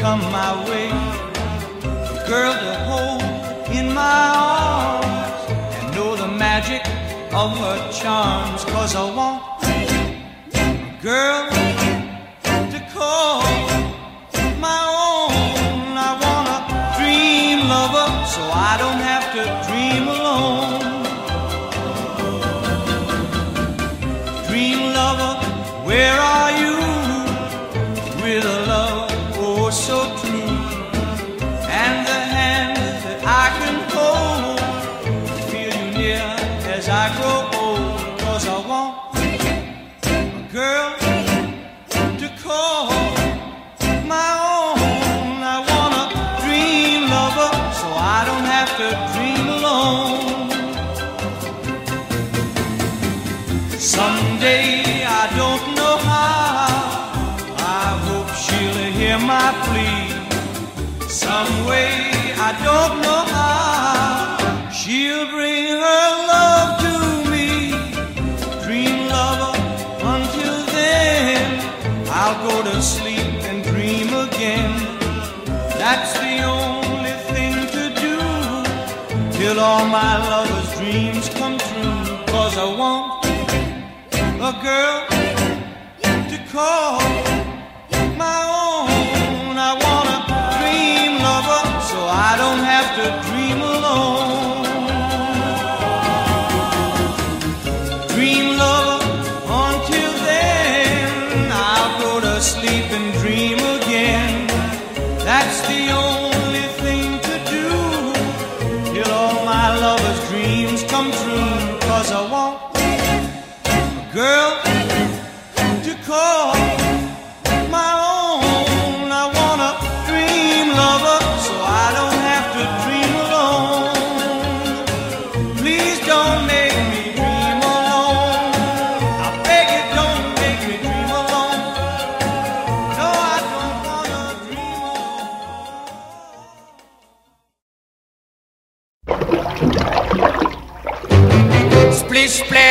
come my way. A girl to hold in my arms and know the magic of her charms. Cause I want a girl Some way I don't know how. She'll bring her love to me. Dream lover, until then, I'll go to sleep and dream again. That's the only thing to do till all my lover's dreams come true. Cause I want a girl to call to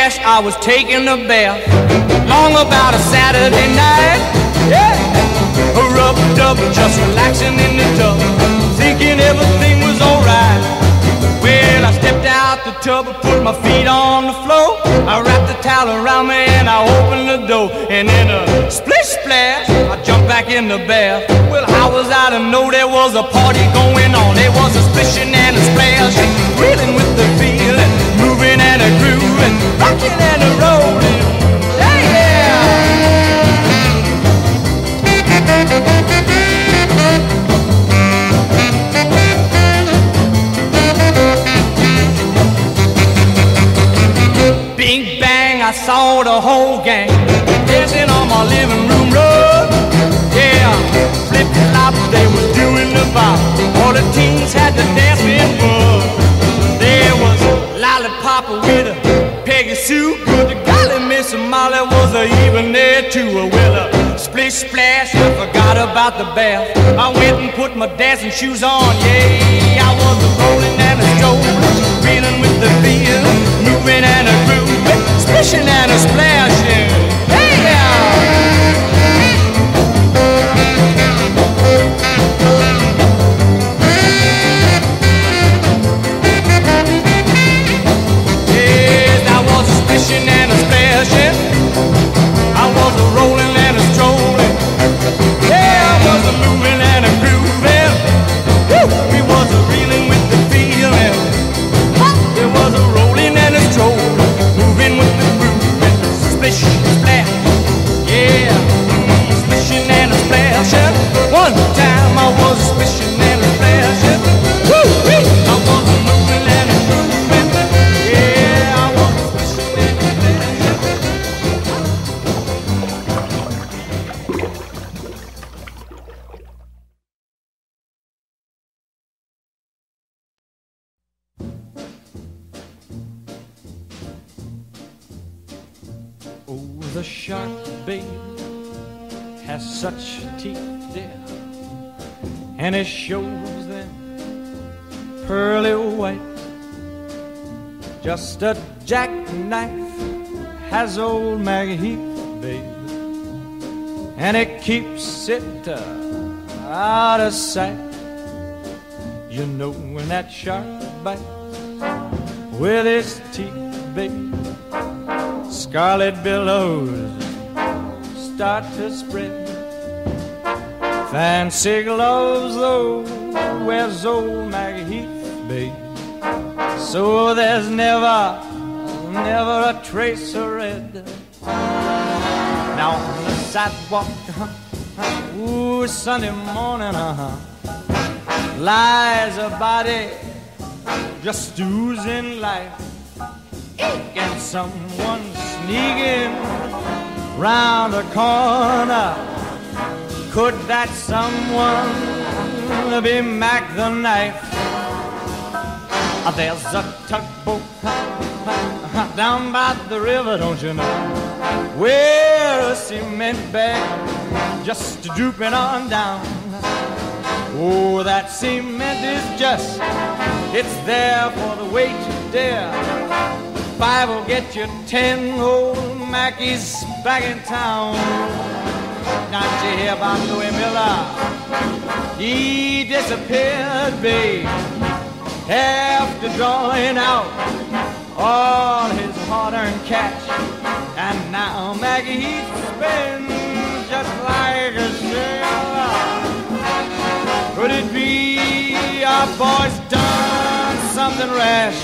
Splish I was taking a bath. Long about a Saturday night. Yeah. A rub dub, just relaxing in the tub. Thinking everything was alright. Well, I stepped out the tub, put my feet on the floor. I wrapped the towel around me and I opened the door. And in a splish splash, I jumped back in the bath. Well, how was I to know there was a party going on? There was a splishing and a splash, reeling I saw the whole gang dancing on my living room rug. Yeah, flip flop, they was doing the. All the teens had. There was Lollipop with a Peggy Sue. Good golly, Miss Molly was a even there too. A splish splash, I forgot about the bath. I went and put my dancing shoes on. Yeah, I was a rolling and a strolling, feeling with the feel, moving and a grooving, splishing and a splashing. Splishing and a splashing. I was a rolling jackknife has old Macheath, babe, and it keeps it uh, out of sight. You know when that shark bites with his teeth, baby, scarlet billows start to spread. Fancy gloves, though, wears old Macheath, babe. So there's never, never a trace of red. Now on the sidewalk, uh-huh, ooh, Sunday morning, uh-huh, lies a body just oozing life. And someone sneaking round the corner. Could that someone be Mack the knife? There's a tugboat uh, down by the river, don't you know? Where a cement bag just drooping on down. Oh, that cement is just, it's there for the weight to dare. Five will get you ten old Mackies back in town. Not you hear about Louis Miller? He disappeared, babe, after drawing out all his hard-earned cash. And now Maggie spends just like a sailor. Could it be our boy's done something rash?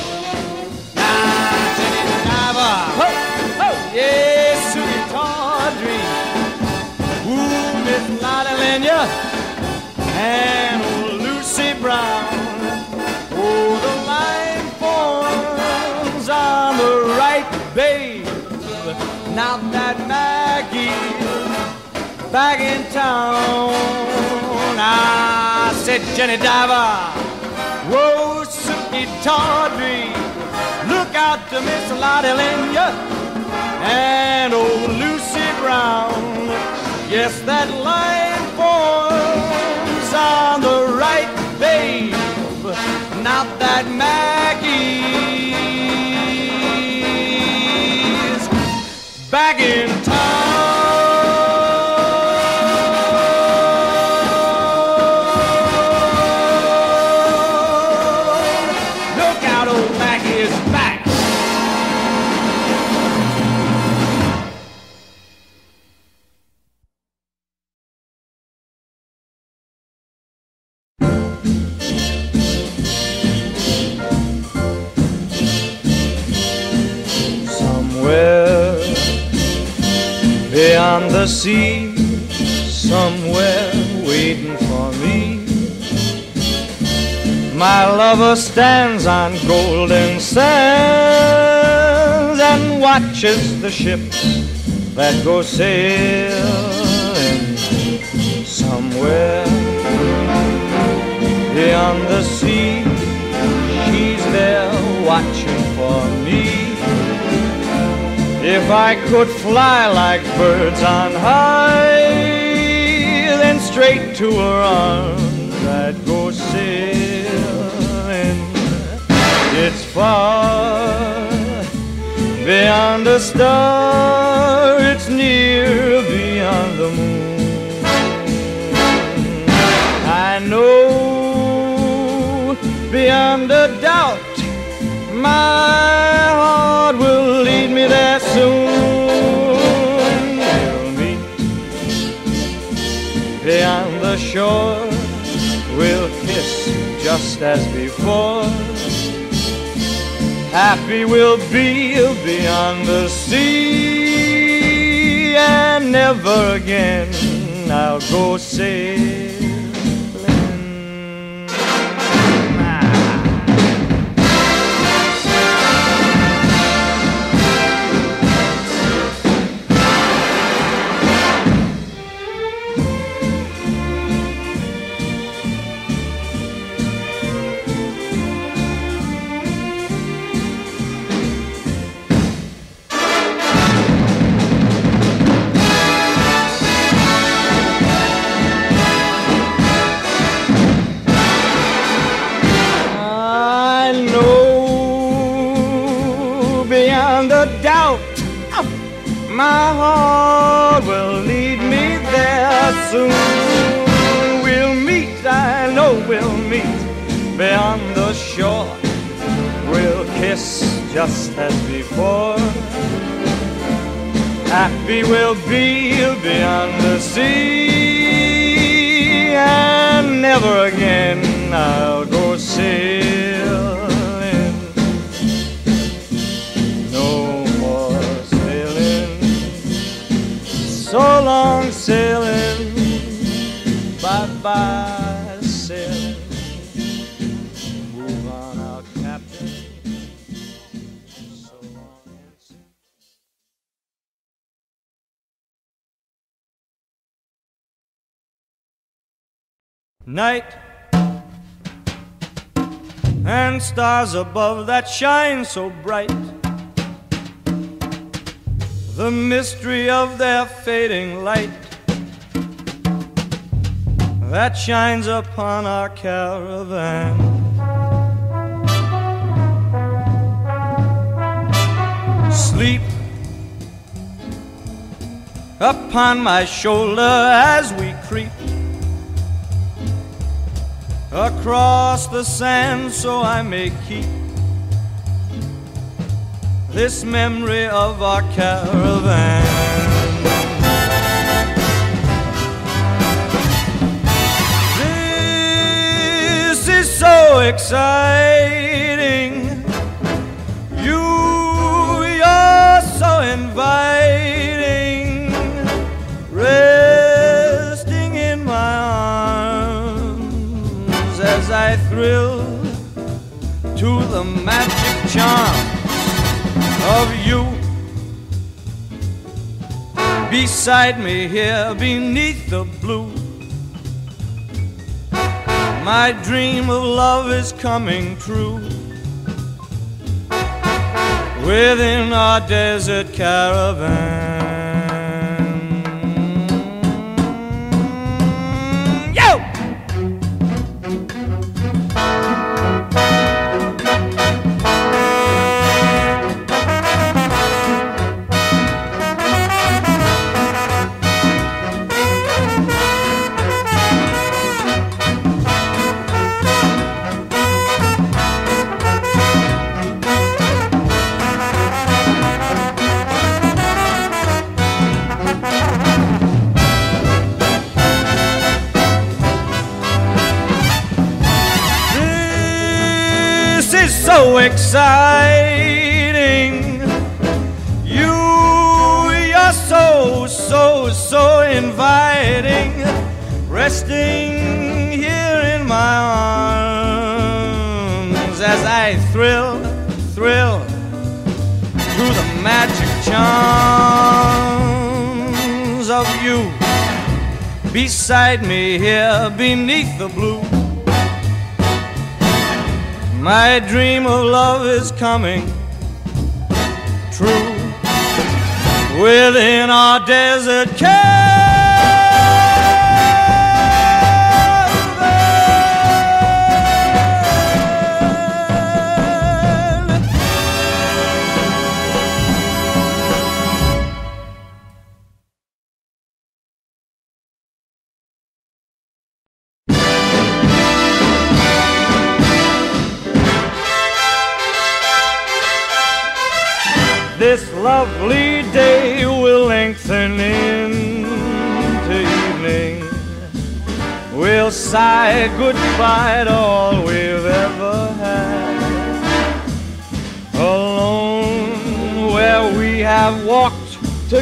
Now, Jenny Diver, ho, ho, yes, Sukey Tawdry, ooh, Miss Lotte Lenya, and Lucy Brown. On the right, babe. Now that Mackie's back in town. I said, Jenny Diver, whoa, Sukey Tawdry, look out to Miss Lotte Lenya and old Lucy Brown. Yes, that line forms on the right, babe. Not that Mackie's back in beyond the sea, somewhere waiting for me. My lover stands on golden sands and watches the ships that go sailing somewhere beyond the sea. If I could fly like birds on high, then straight to her arms I'd go sailing. It's far beyond a star, it's near beyond the moon. I know beyond a doubt my shore. We'll kiss just as before. Happy we'll be beyond the sea, and never again I'll go sailing. Just as before. Happy we'll be beyond the sea, and never again I'll go sailing. Night and stars above that shine so bright. The mystery of their fading light that shines upon our caravan. Sleep upon my shoulder as we creep across the sand so I may keep this memory of our caravan. This is so exciting. You, you're so inviting. I thrill to the magic charm of you. Beside me here beneath the blue. My dream of love is coming true. Within our desert caravan. Exciting. You, you're so, so, so inviting. Resting here in my arms as I thrill, thrill to the magic charms of you. Beside me here beneath the blue. My dream of love is coming true within our desert caravan.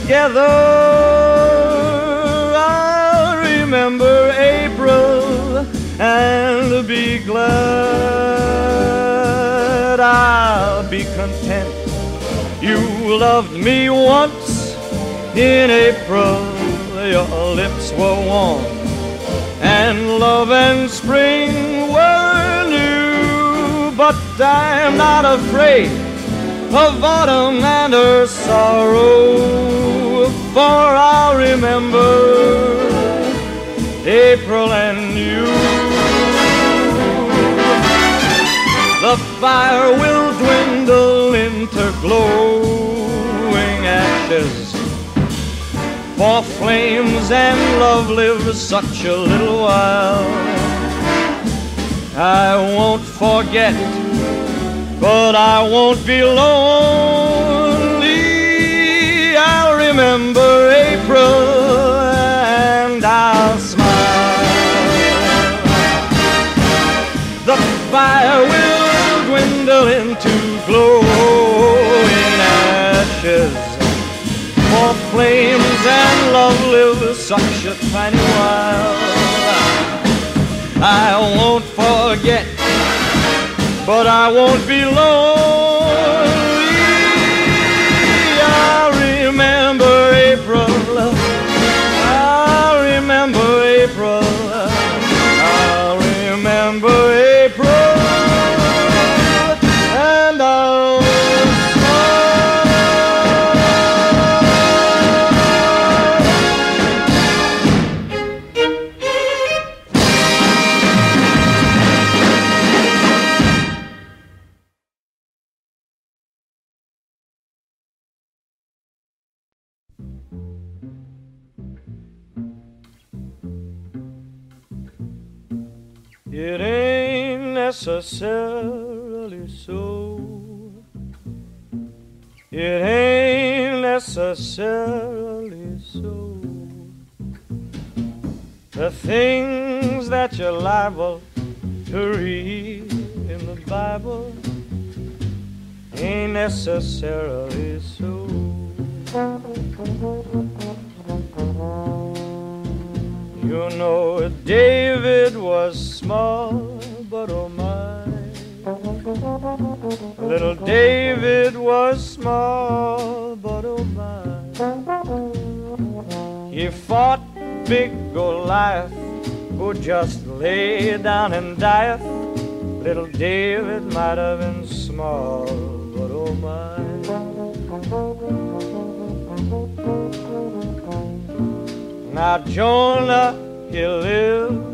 Together. I'll remember April and be glad. I'll be content. You loved me once in April. Your lips were warm, and love and spring were new. But I'm not afraid of autumn and her sorrow, for I'll remember April and you. The fire will dwindle into glowing ashes. For flames and love live such a little while. I won't forget, but I won't be lonely. I'll remember And I'll smile. The fire will dwindle into glowing ashes. For flames and love live such a tiny while. I won't forget, but I won't be lonely. Necessarily so. It ain't necessarily so. The things that you're liable to read in the Bible ain't necessarily so. You know, David was small, but oh. Little David was small, but oh my. He fought big Goliath, who just lay down and dieth. Little David might have been small, but oh my. Now Jonah, he lived.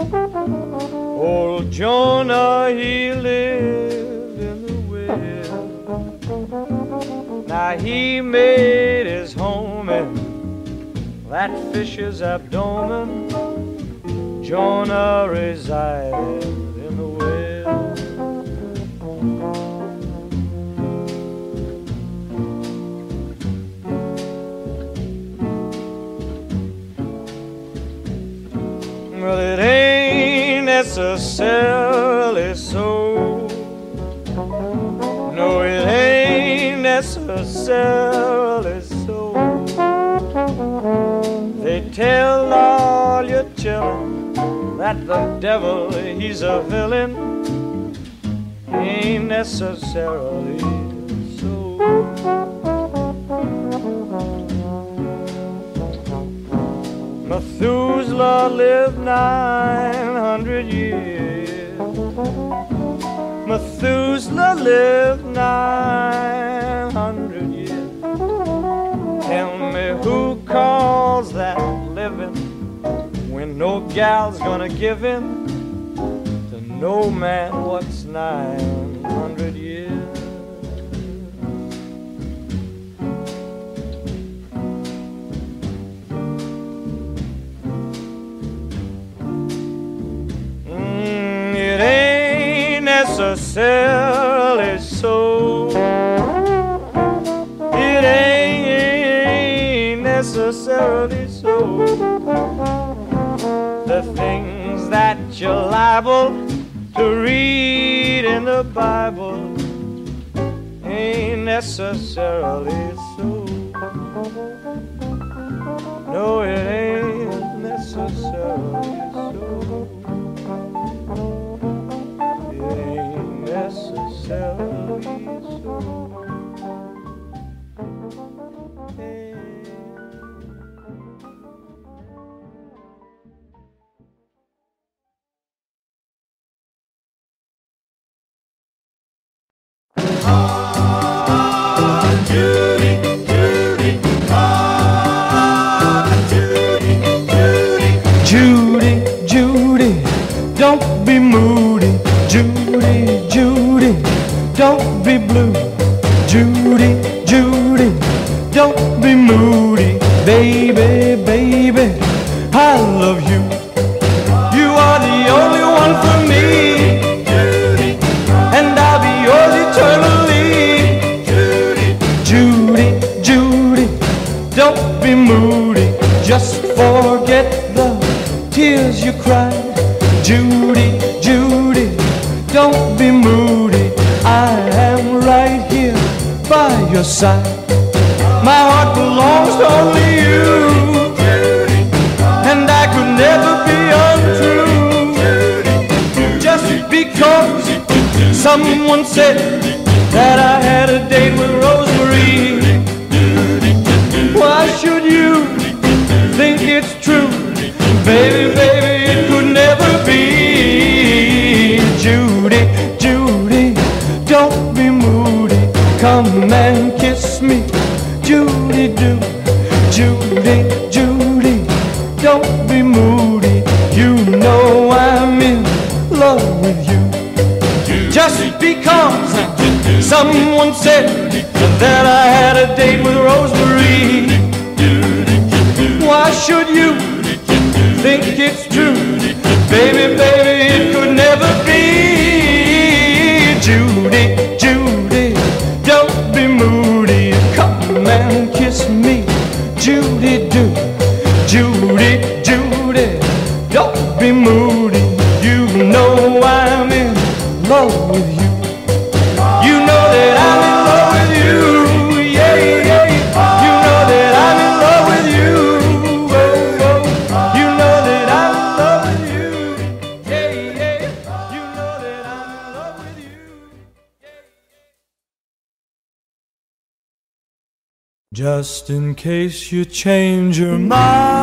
Old Jonah, he lived in the whale. Now he made his home in that fish's abdomen. Jonah resided in the whale. Well, it ain't necessarily so. No, it ain't necessarily so. They tell all your children that the devil, he's a villain. Ain't necessarily so. Methuselah lived 900 years. Methuselah lived 900 years. Tell me who calls that living when no gal's gonna give him to no man what's 900 years. Necessarily so. It ain't necessarily so. The things that you're liable to read in the Bible ain't necessarily so. No, it ain't necessarily necessarily so. Hey. baby, baby, I love you. You are the only one for me, and I'll be yours eternally, Judy, Judy, Judy. Don't be moody, just forget the tears you cried, Judy, Judy. Don't be moody, I am right here by your side. My heart belongs to only. Someone said that I had a date with Rosemary. Why should you think it's true? Baby, baby, it could never be Judy. case you change your mind.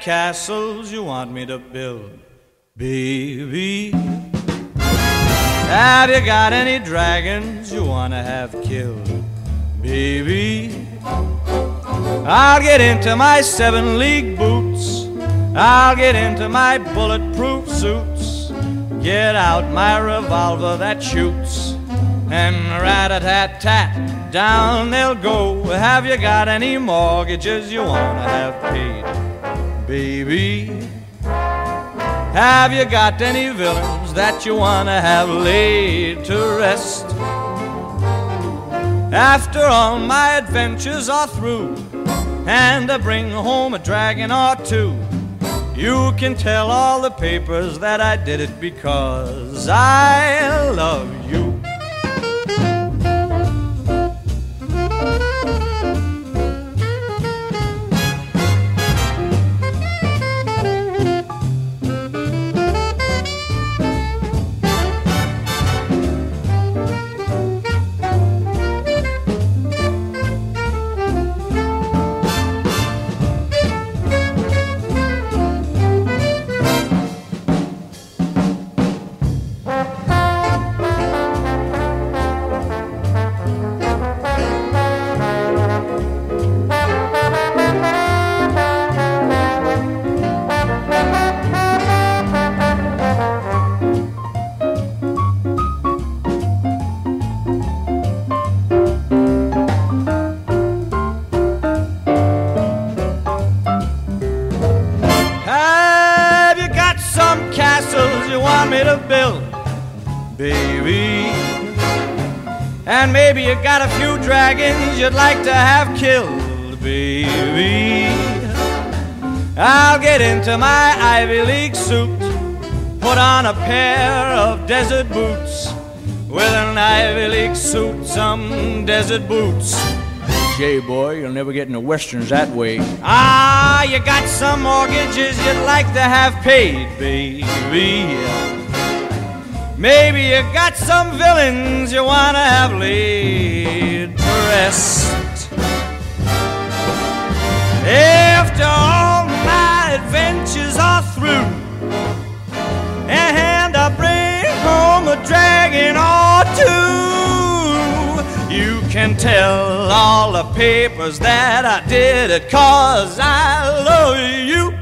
castles you want me to build, baby? Have you got any dragons you want to have killed, baby? I'll get into my seven league boots. I'll get into my bulletproof suits. Get out my revolver that shoots. And rat a tat tat, down they'll go. Have you got any mortgages you want to have paid? Baby. Have you got any villains that you wanna have laid to rest? After all my adventures are through, and I bring home a dragon or two, you can tell all the papers that I did it because I love you. You'd like to have killed, baby. I'll get into my Ivy League suit, put on a pair of desert boots. With an Ivy League suit, some desert boots. Jay boy, you'll never get into westerns that way. Ah, you got some mortgages you'd like to have paid, baby. Maybe you got some villains you wanna have laid rest. After all my adventures are through, and I bring home a dragon or two, you can tell all the papers that I did it cause I love you, you.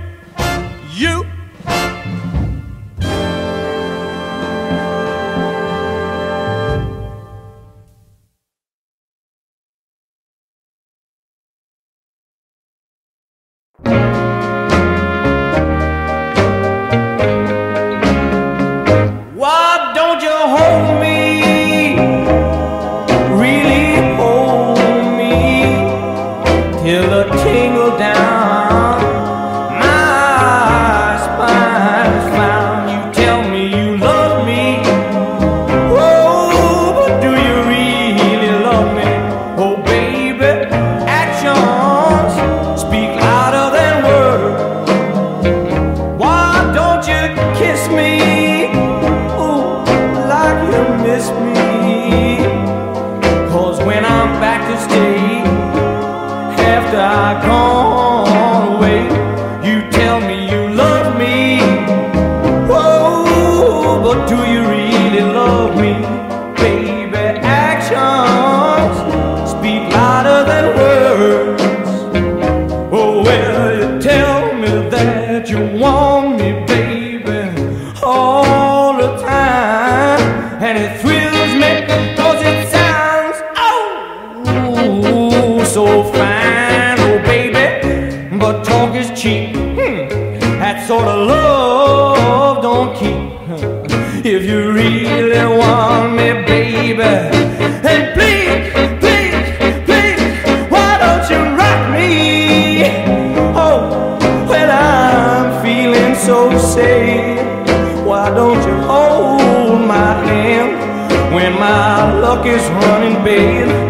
Sad, why don't you hold my hand when my luck is running bad?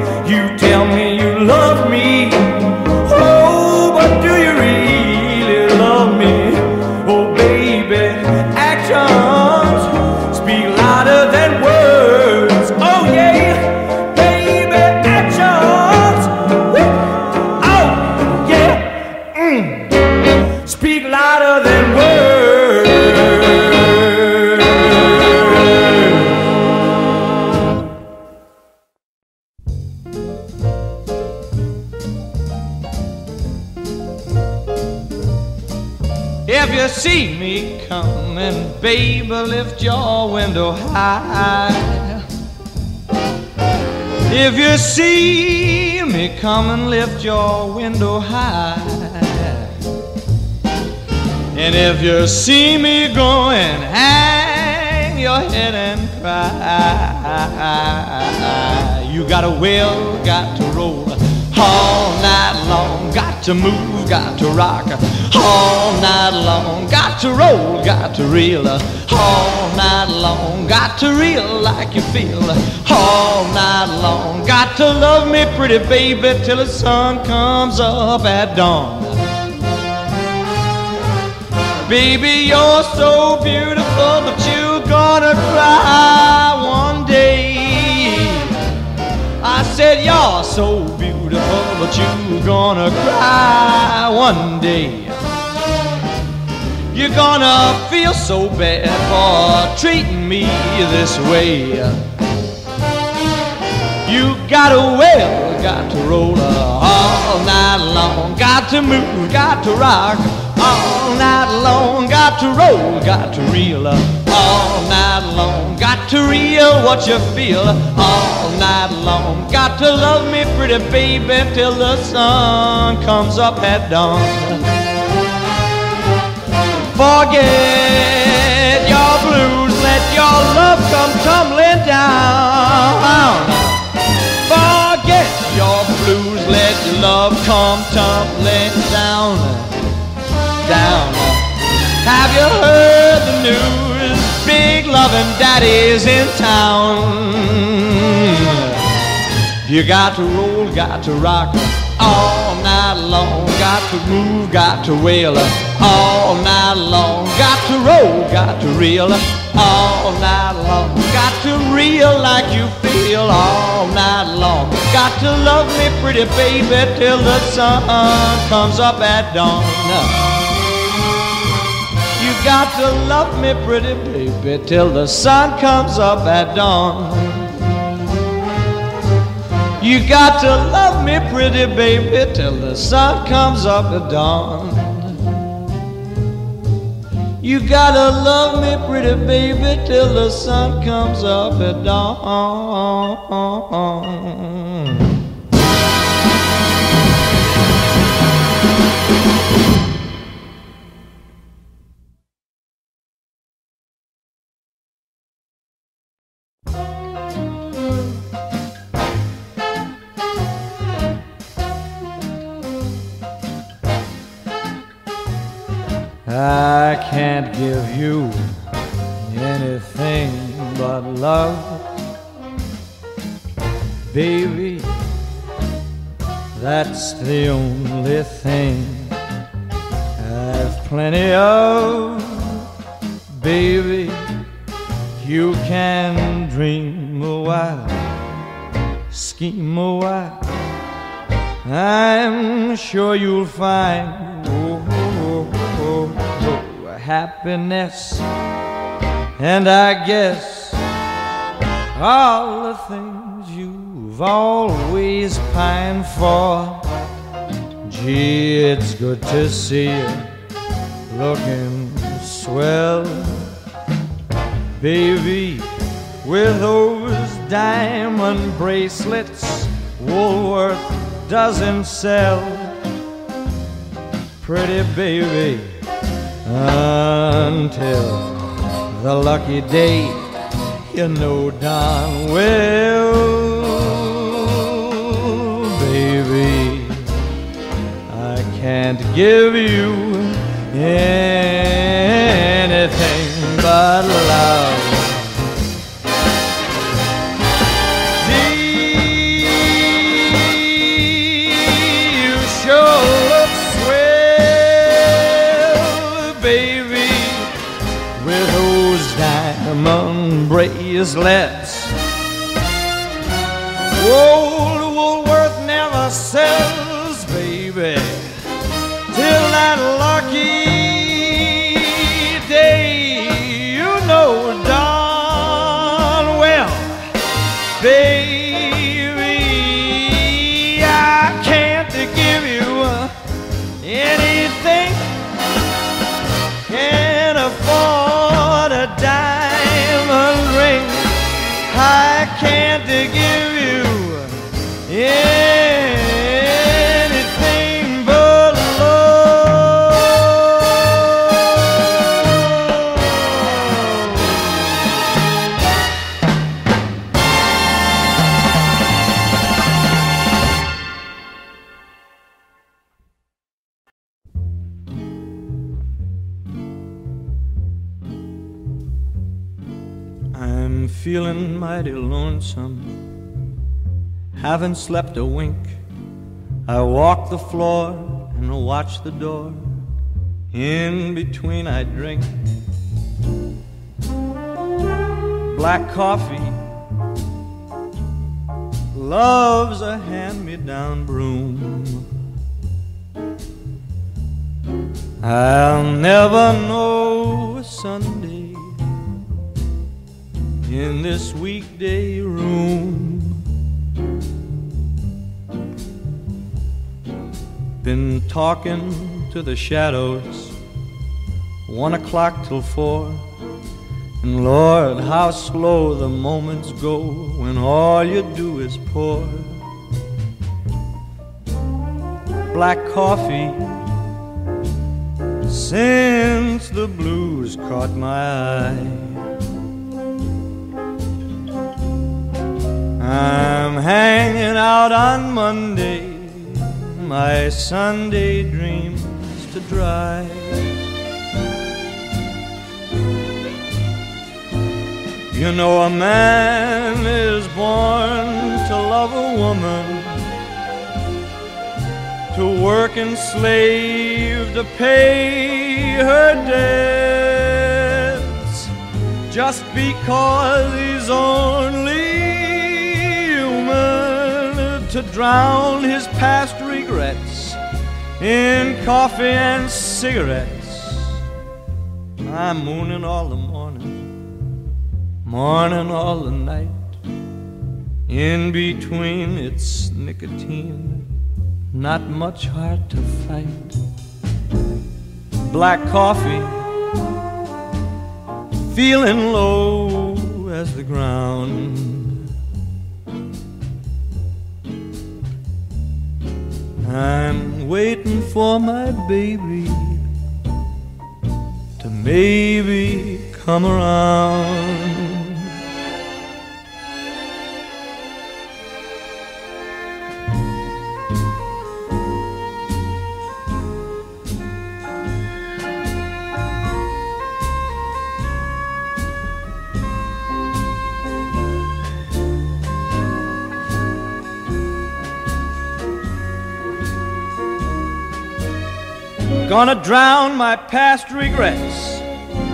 To move, got to rock all night long. Got to roll, got to reel all night long. Got to reel like you feel all night long. Got to love me, pretty baby, till the sun comes up at dawn. Baby, you're so beautiful, but you're gonna cry one day. I said, You're so but you're gonna cry one day. You're gonna feel so bad for treating me this way. You got to well, got to roll all night long, got to move, got to rock all night long. Got to roll, got to reel all night long. Got to reel what you feel all night long. Got to love me, pretty baby, till the sun comes up at dawn. Forget your blues, let your love come tumbling down. Forget your blues, let your love come tumbling down down. Have you heard the news? Big loving daddy's in town. You got to roll, got to rock all night long. Got to move, got to wail all night long. Got to roll, got to reel all night long. Got to reel like you feel all night long. Got to love me, pretty baby, till the sun comes up at dawn got to love me, pretty baby, till the sun comes up at dawn. You got to love me, pretty baby, till the sun comes up at dawn. You gotta love me, pretty baby, till the sun comes up at dawn. I can't give you anything but love, baby. That's the only thing I've plenty of, baby. You can dream a while, scheme a while. I'm sure you'll find. Happiness. And I guess all the things you've always pined for. Gee, it's good to see you looking swell, baby, with those diamond bracelets Woolworth doesn't sell. Pretty baby until the lucky day you know darn well, baby. I can't give you anything but love. Bracelets. Old Woolworth never sells, mighty lonesome, haven't slept a wink. I walk the floor and watch the door. In between, I drink black coffee. Love's a hand me down broom. I'll never know a Sunday in this weekday room. Been talking to the shadows, one o'clock till four. And Lord, how slow the moments go when all you do is pour black coffee since the blues caught my eye. I'm hanging out on Monday, my Sunday dreams to dry. You know, a man is born to love a woman to work and slave to pay her debts just because he's only to drown his past regrets in coffee and cigarettes. I'm mooning all the morning, mourning all the night. In between, it's nicotine not much heart to fight. Black coffee, feeling low as the ground. Waiting for my baby to maybe come around. Gonna drown my past regrets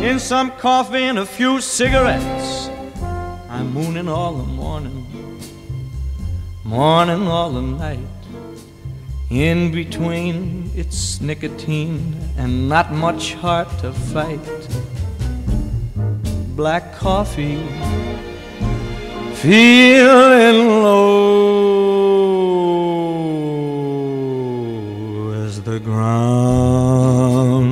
in some coffee and a few cigarettes. I'm mooning all the morning, mourning all the night. In between, it's nicotine and not much heart to fight. Black coffee, feeling low the ground.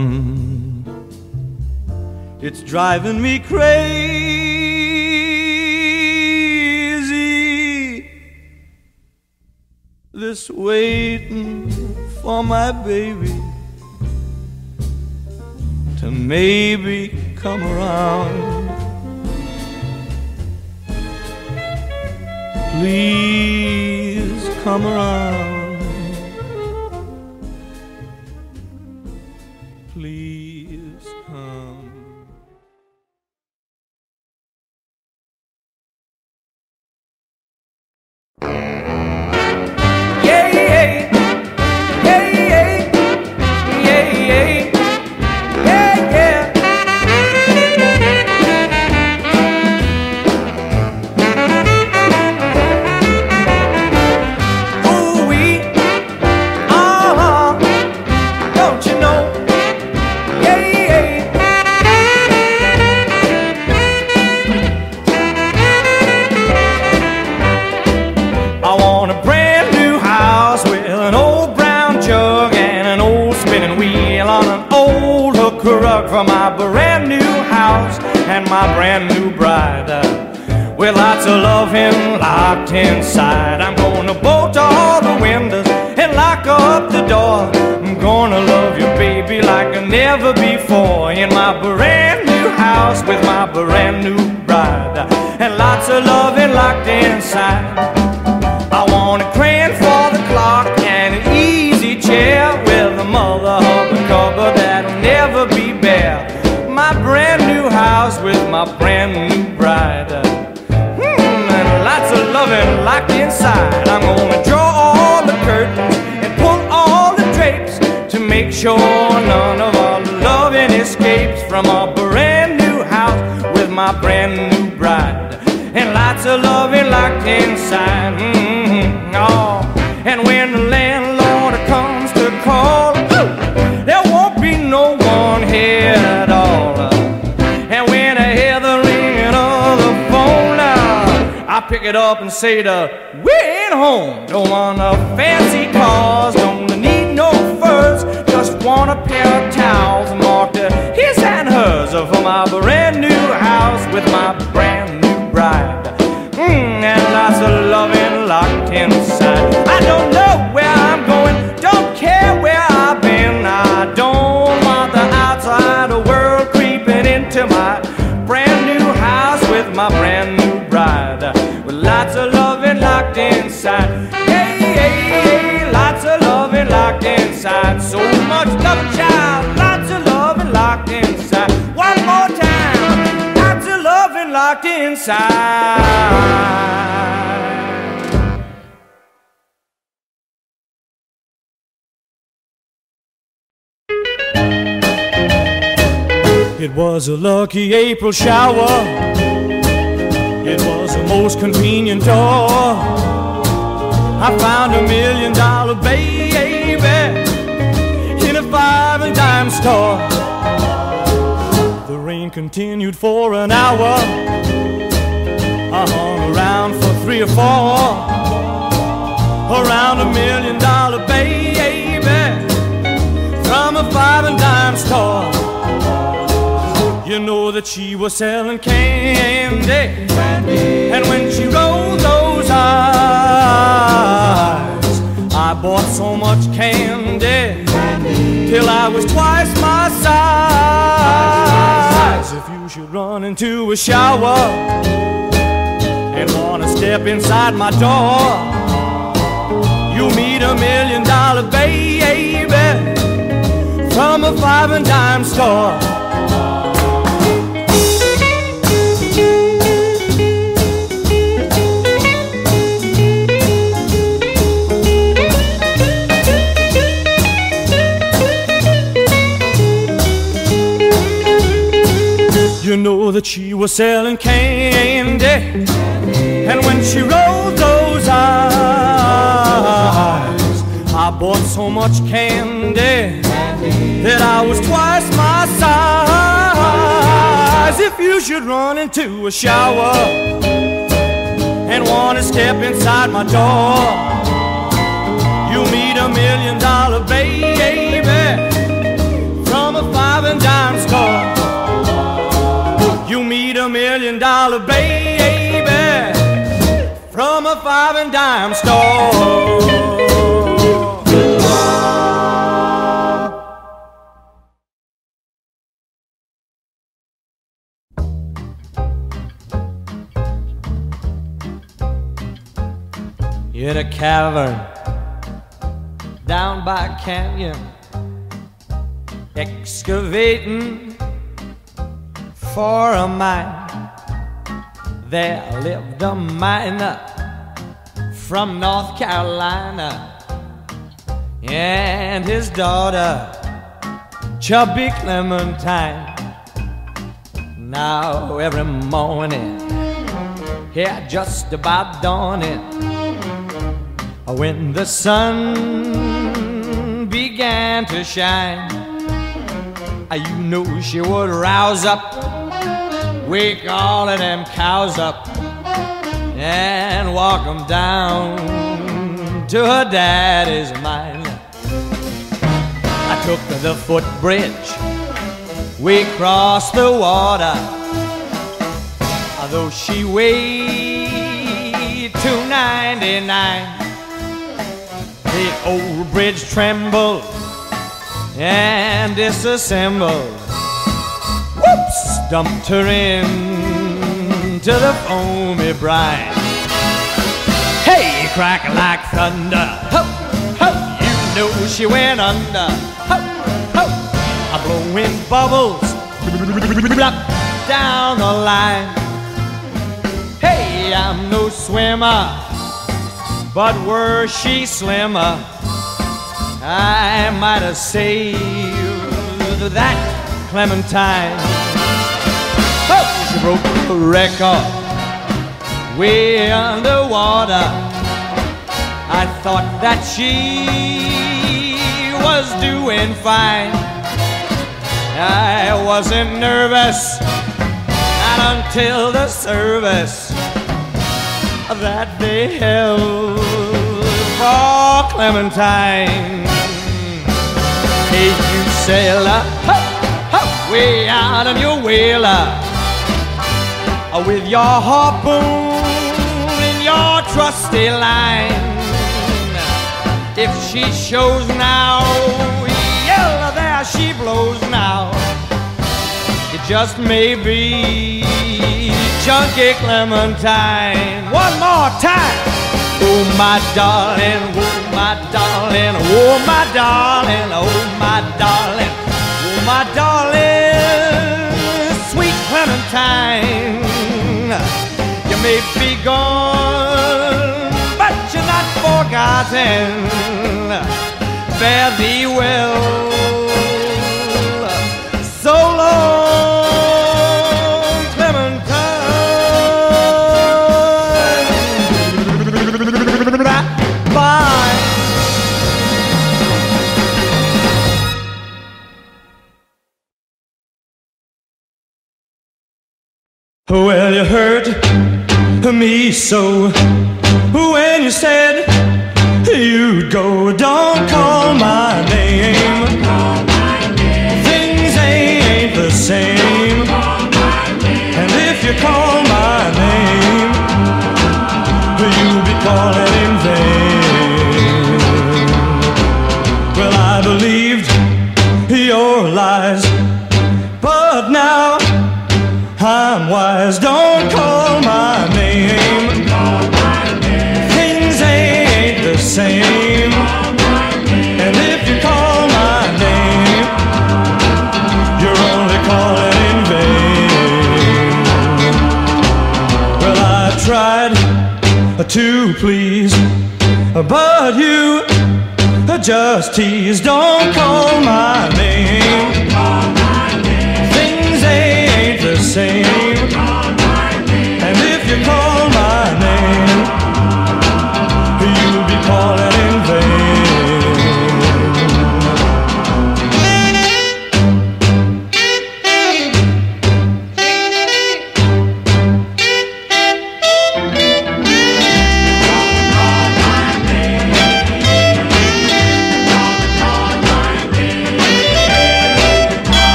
It's driving me crazy. This waiting for my baby to maybe come around. Please come around. Pick locked inside. It was a lucky April shower. It was the most convenient door. I found a million dollar baby in a five and dime store. Rain continued for an hour. I hung around for three or four. Around a million dollar baby from a five and dime store. You know that she was selling candy. And when she rolled those eyes, I bought so much candy, till I was twice my size. If you should run into a shower and wanna step inside my door, you'll meet a million dollar baby from a five and dime store. You that she was selling candy, and when she rolled those eyes, I bought so much candy that I was twice my size. If you should run into a shower and want to step inside my door, you'll meet a million dollar baby from a five and dime store. You meet a million dollar baby from a five and dime store. In a cavern down by canyon, excavating for a mine. There lived a miner from North Carolina and his daughter, Chubby Clementine. Now every morning, yeah, just about dawning, when the sun began to shine, you knew she would rouse up wake all of them cows up and walk them down to her daddy's mine. I took the footbridge, we crossed the water, although she weighed 299. The old bridge trembled and disassembled whoops, dumped her in to the foamy brine. Hey, crack like thunder, ho, ho, you know she went under, ho, ho, a blowing bubbles, down the line. Hey, I'm no swimmer, but were she slimmer, I might have saved that Clementine. Oh, she broke the record way underwater. I thought that she was doing fine. I wasn't nervous not until the service that they held for Clementine. Hey, you sailor, hop, way out on your whaler uh, with your harpoon and your trusty line. If she shows now, yell, there she blows now. It just may be Chunky Clementine. One more time. Oh, my darling, oh, my darling, oh, my darling, oh, my darling, oh, my darling, Clementine. You may be gone, but you're not forgotten. Fare thee well. So long, me so. When you said please, but you just tease. Don't call my name.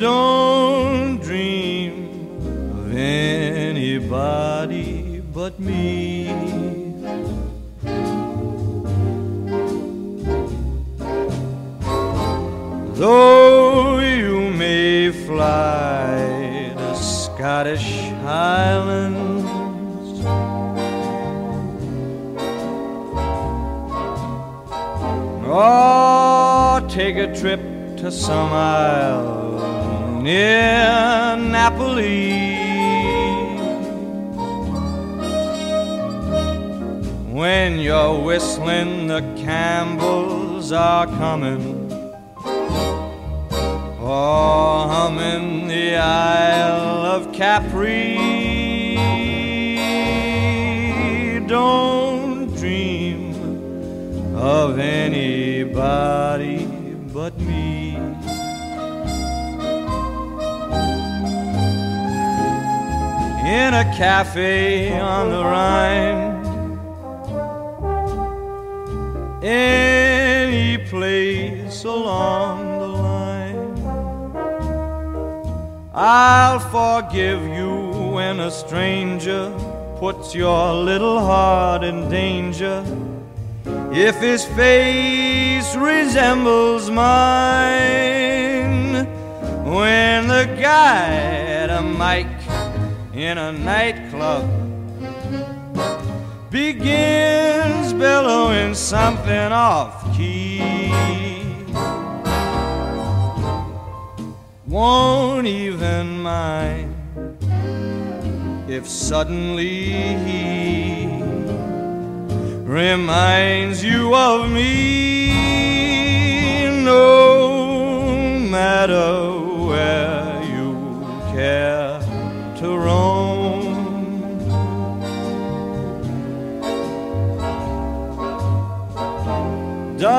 Don't dream of anybody but me. Though you may fly sky Scottish Highlands. Or take a trip to some isle near Napoli. When you're whistling, the Campbells are coming or humming the Isle of Capri. Don't dream of anybody In a cafe on the Rhine, any place along the line. I'll forgive you when a stranger puts your little heart in danger. If his face resembles mine, when the guy at a mic in a nightclub begins bellowing something off key. Won't even mind if suddenly he reminds you of me. No matter where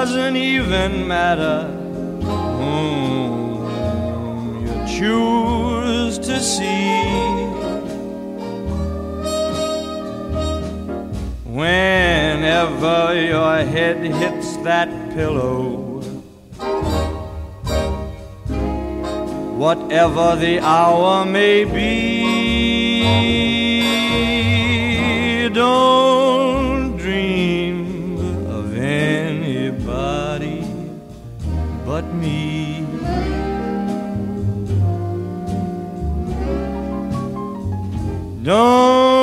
doesn't even matter whom you choose to see. Whenever your head hits that pillow, whatever the hour may be, Don't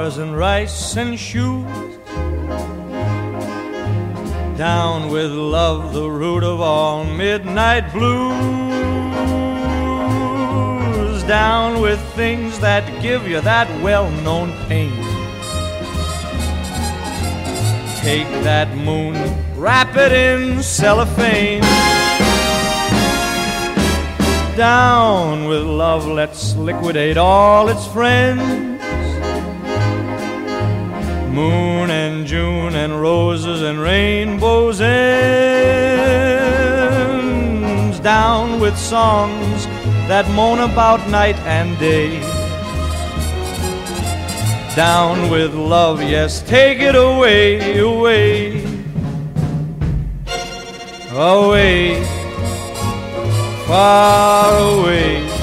flowers and rice and shoes. Down with love, the root of all midnight blues. Down with things that give you that well known pain. Take that moon, wrap it in cellophane. Down with love, let's liquidate all its friends. Moon and June and roses and rainbows ends. Down with songs that moan about night and day. Down with love, yes, take it away, away, away, far away.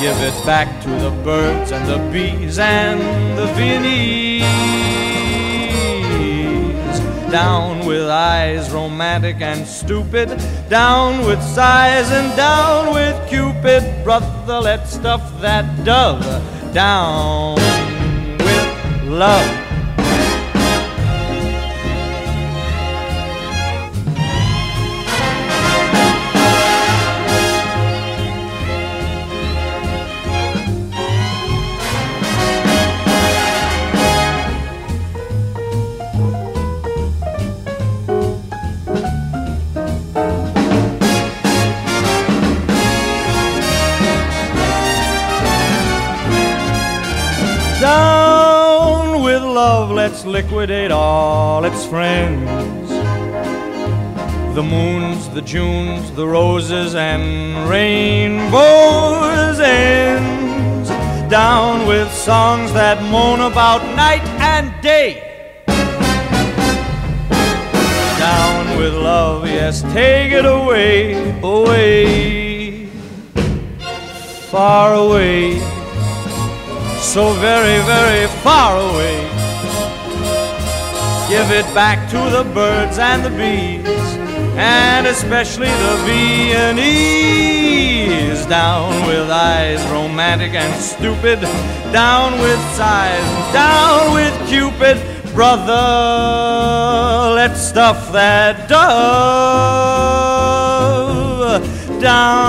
Give it back to the birds and the bees and the Viennese. Down with eyes romantic and stupid. Down with sighs and down with Cupid. Brother, let's stuff that dove. Down with love. Liquidate all its friends. The moons, the Junes, the roses and rainbows ends down with songs that moan about night and day. Down with love, yes, take it away, away, far away, so very, very far away. Give it back to the birds and the bees and especially the V and E's. Down with eyes romantic and stupid, down with sighs, down with Cupid, brother. Let's stuff that dove down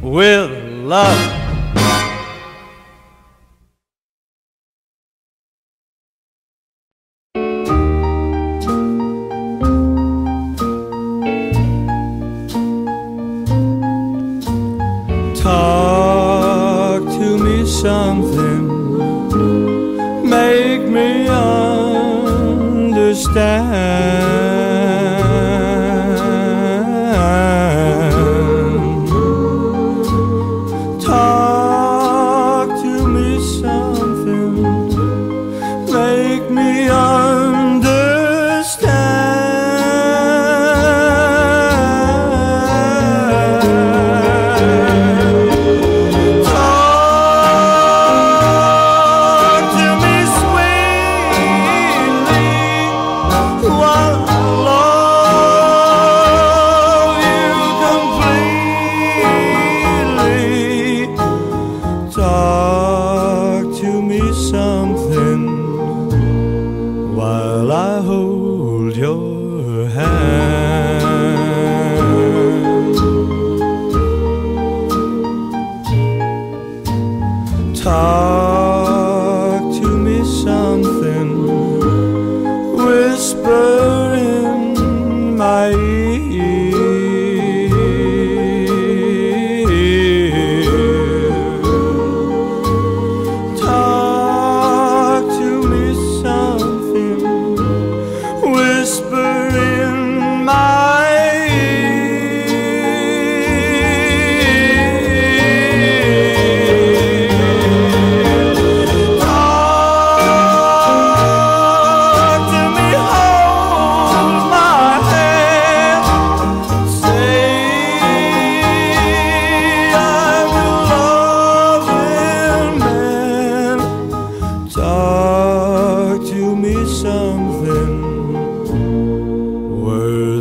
with love.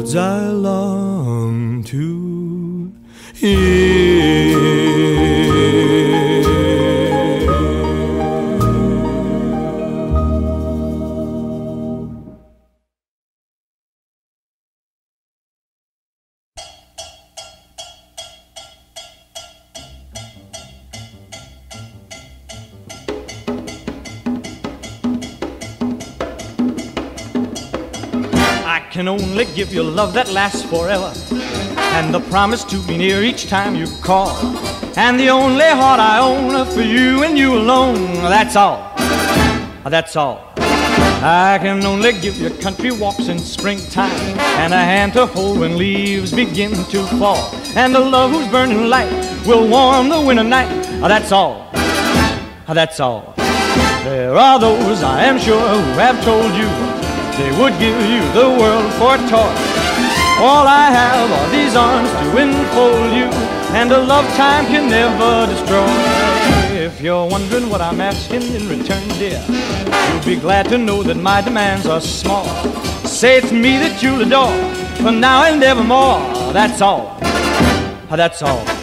Words I long to hear. That lasts forever, and the promise to be near each time you call. And the only heart I own for you and you alone. That's all. That's all. I can only give you country walks in springtime and a hand to hold when leaves begin to fall. And a love whose burning light will warm the winter night. That's all. That's all. There are those, I am sure, who have told you they would give you the world for a toy. All I have are these arms to enfold you, and a love time can never destroy. If you're wondering what I'm asking in return, dear, you'll be glad to know that my demands are small. Say it's me that you'll adore, from now and evermore. That's all. That's all.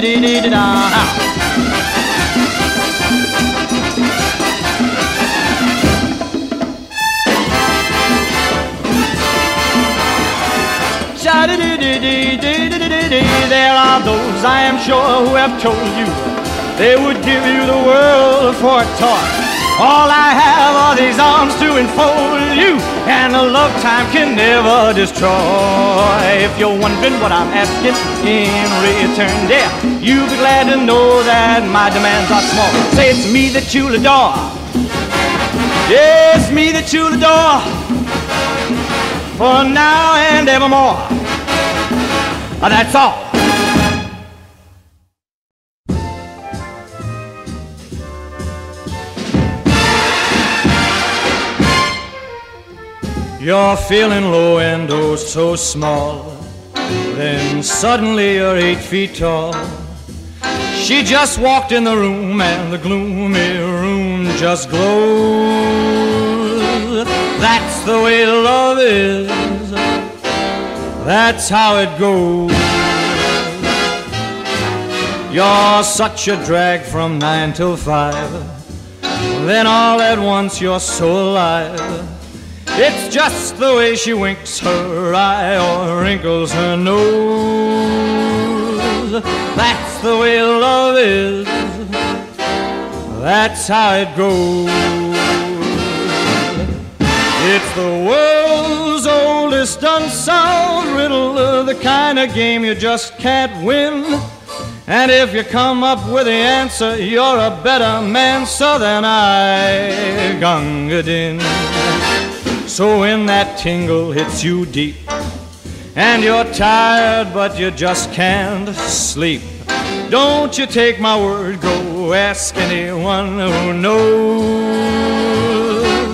Ah. There are those I am sure who have told you they would give you the world for a toy. All I have are these arms to enfold you, and a love time can never destroy. If you're wondering what I'm asking in return, yeah, you'll be glad to know that my demands are small. Say it's me that you'll adore. It's me that you'll adore. For now and evermore. That's all. You're feeling low and oh so small. Then suddenly you're eight feet tall. She just walked in the room and the gloomy room just glows. That's the way love is. That's how it goes. You're such a drag from nine till five. Then all at once you're so alive. It's just the way she winks her eye or wrinkles her nose. That's the way love is. That's how it goes. It's the world's oldest unsolved riddle, the kind of game you just can't win. And if you come up with the answer, you're a better man, so than I, Gunga Din. So when that tingle hits you deep and you're tired but you just can't sleep, don't you take my word, go ask anyone who knows.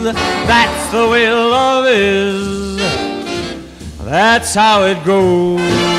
That's the way love is. That's how it goes.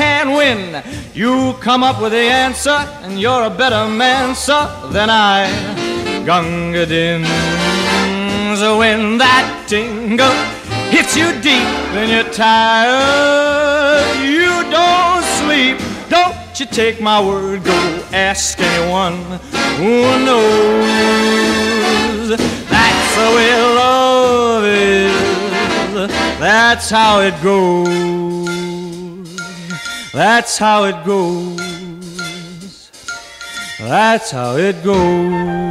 Can't win. You come up with the answer, and you're a better man, sir, than I. Gunga Din. So when that tingle hits you deep and you're tired, you don't sleep. Don't you take my word, go ask anyone who knows. That's the way love is. That's how it goes. That's how it goes. That's how it goes.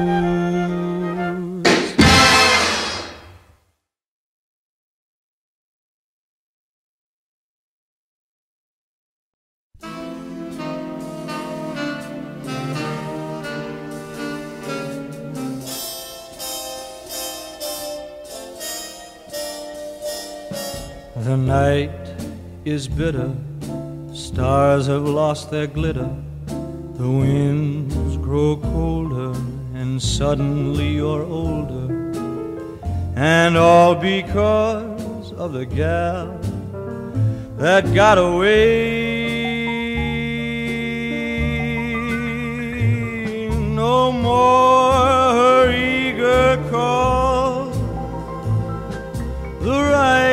The night is bitter Stars have lost their glitter, the winds grow colder, and suddenly you're older. And all because of the gal that got away. No more her eager call, the writings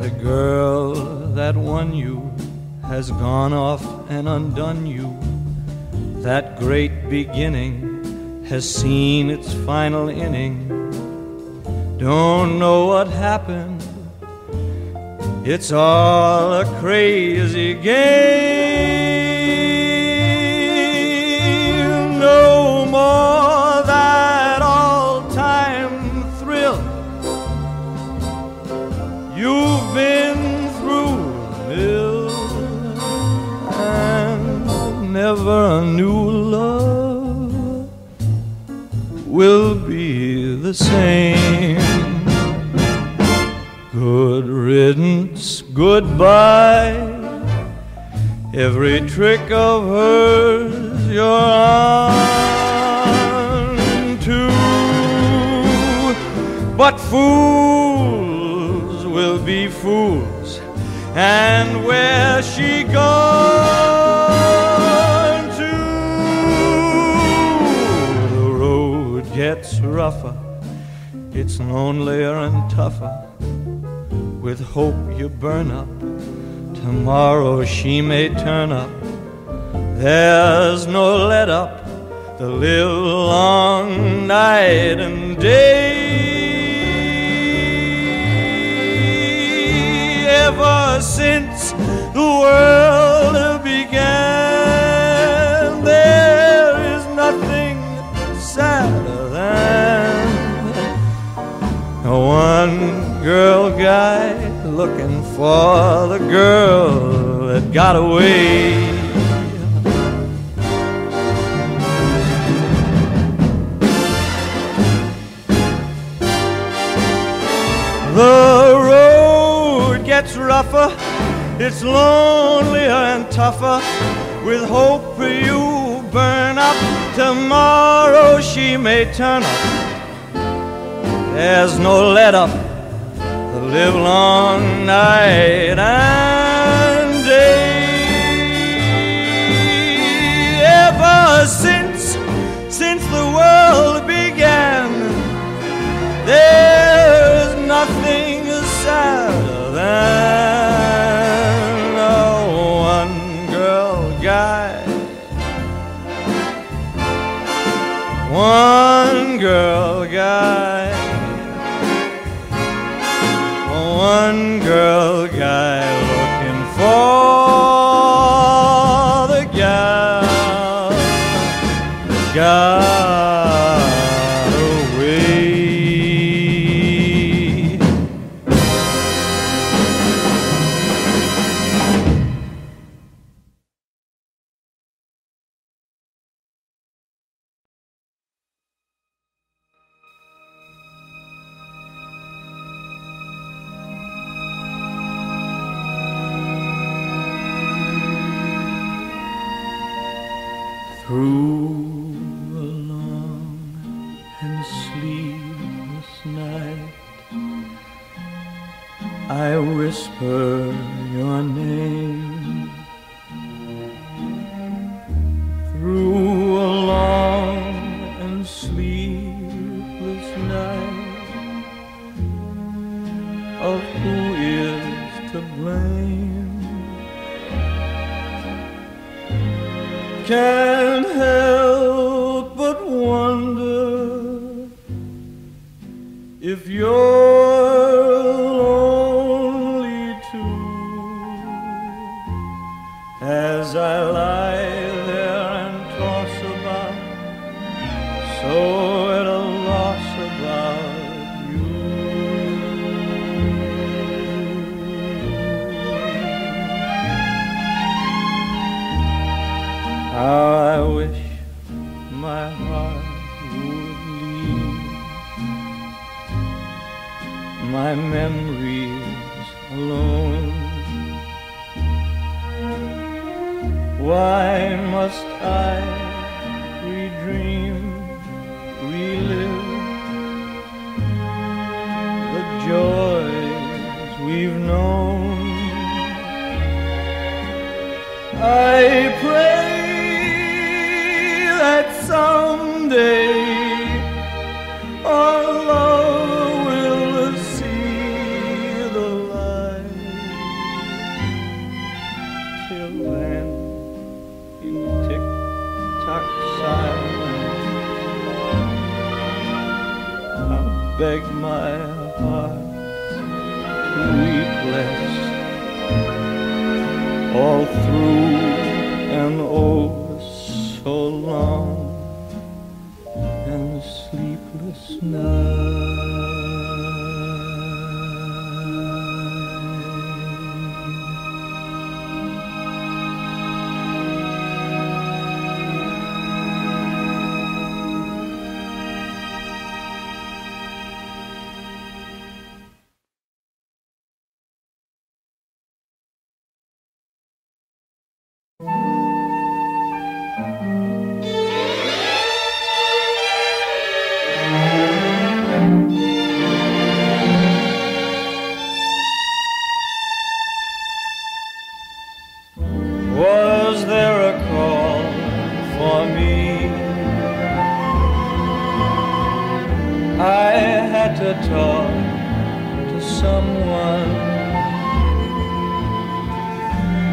The girl that won you has gone off and undone you. That great beginning has seen its final inning. Don't know what happened it's all a crazy game. A new love will be the same. Good riddance, goodbye. Every trick of hers you're on to. But fools will be fools, and where she gone rougher, it's lonelier and tougher. With hope you burn up, tomorrow she may turn up. There's no let up, the live long night and day. Ever since the world began, a one girl guy looking for the girl that got away. The road gets rougher, it's lonelier and tougher. With hope you burn up, tomorrow she may turn up. There's no let up, the live long night and day. Ever since, since the world began, there's nothing sadder than a one girl guy. One girl guy. One girl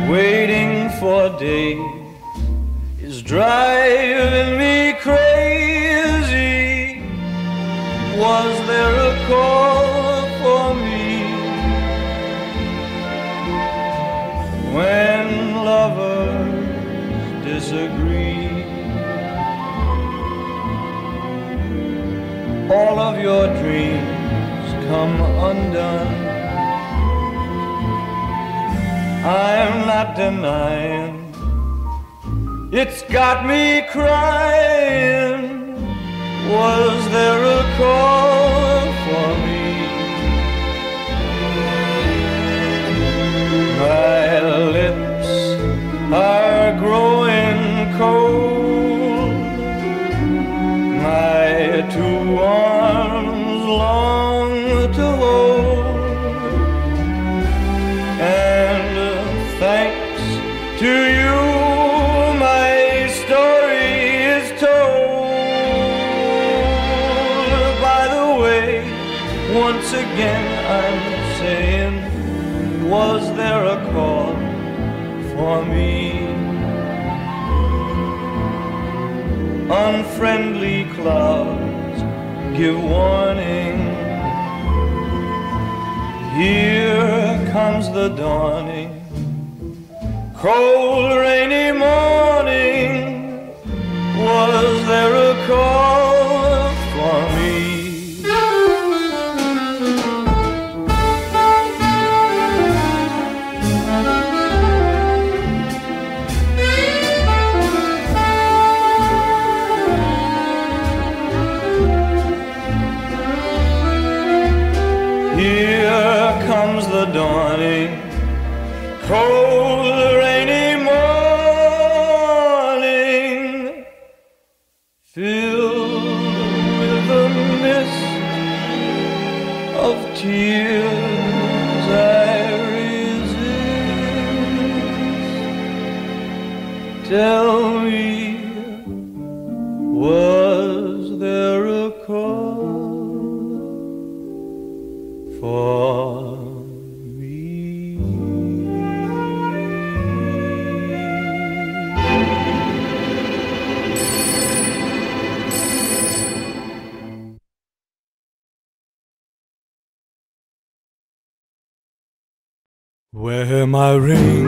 waiting for day is driving me crazy. Was there a call for me? When lovers disagree, all of your dreams come undone. I'm not denying it's got me crying. Was there a call for me? My lips are growing cold. My two arms long. there a call for me? Unfriendly clouds give warning. Here comes the dawning. Cold, rainy morning. Was there a call? my ring.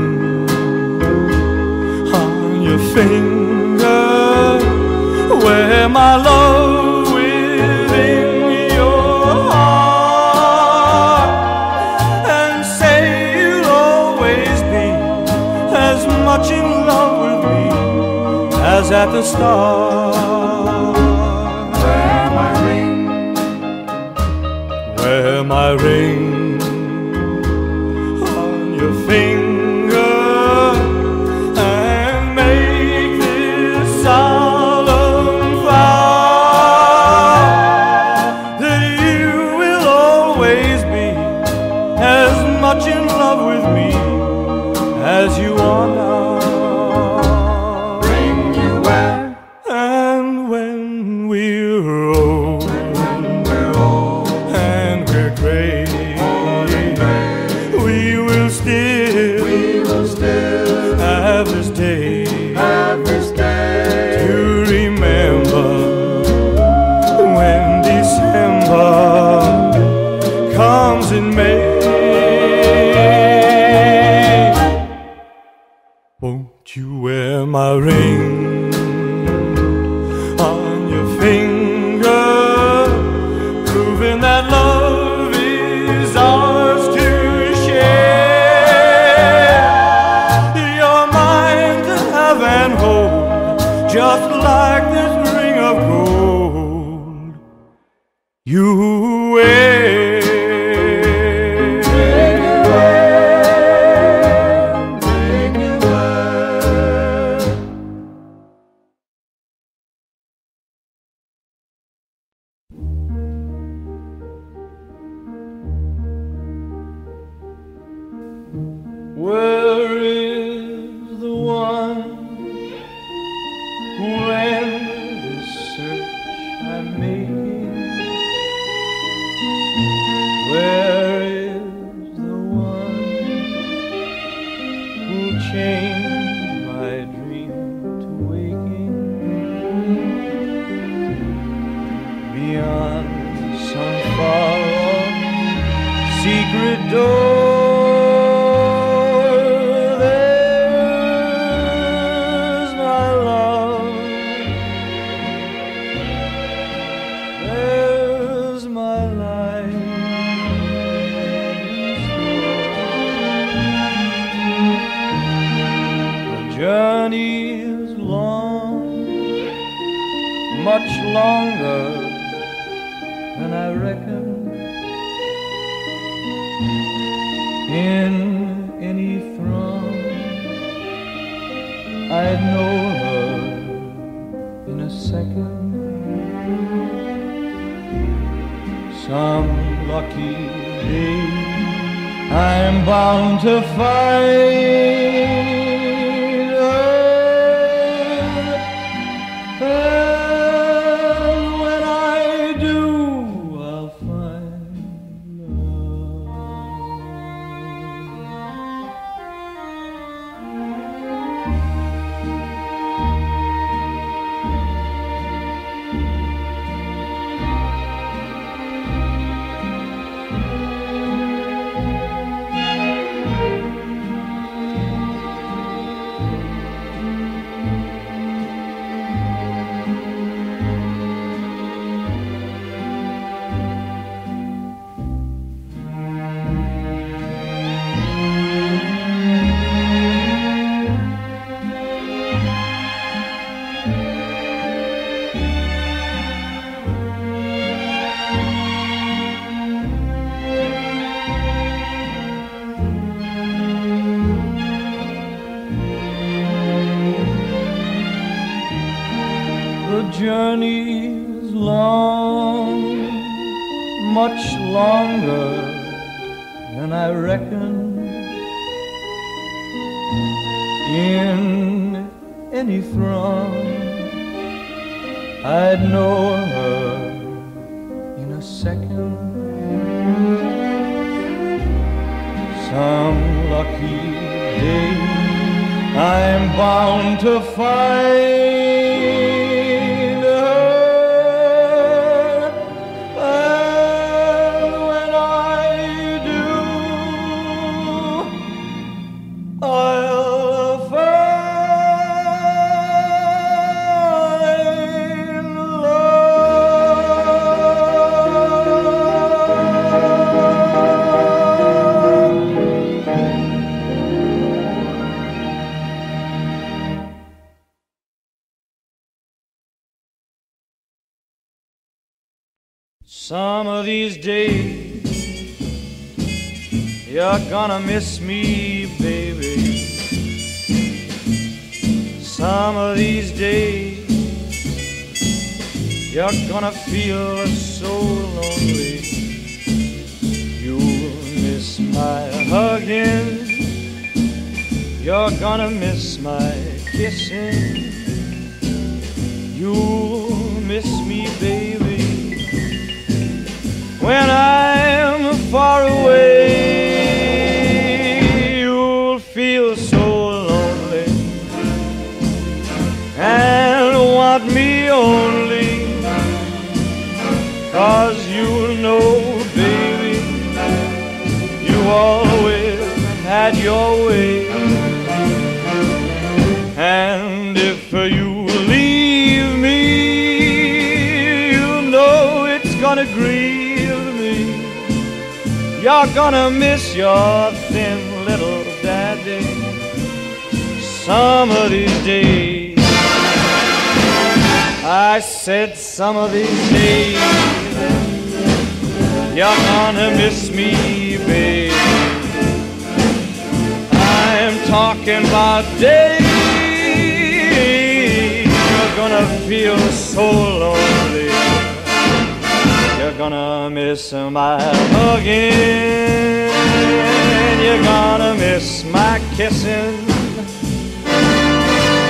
Feel so lonely. You'll miss my hugging. You're gonna miss my kissing. You'll miss me, baby when I'm far away, your way. And if you leave me, you know it's gonna grieve me. You're gonna miss your thin little daddy some of these days. I said some of these days you're gonna miss me, babe. Talking about days you're gonna feel so lonely. You're gonna miss my hugging. You're gonna miss my kissing.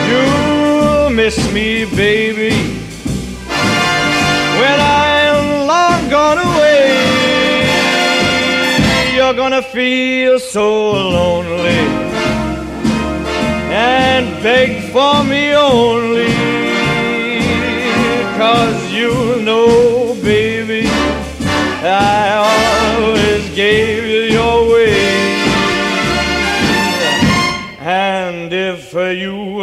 You'll miss me, baby, when I'm long gone away. You're gonna feel so lonely and beg for me only. Cause you know, baby, I always gave you your way. And if you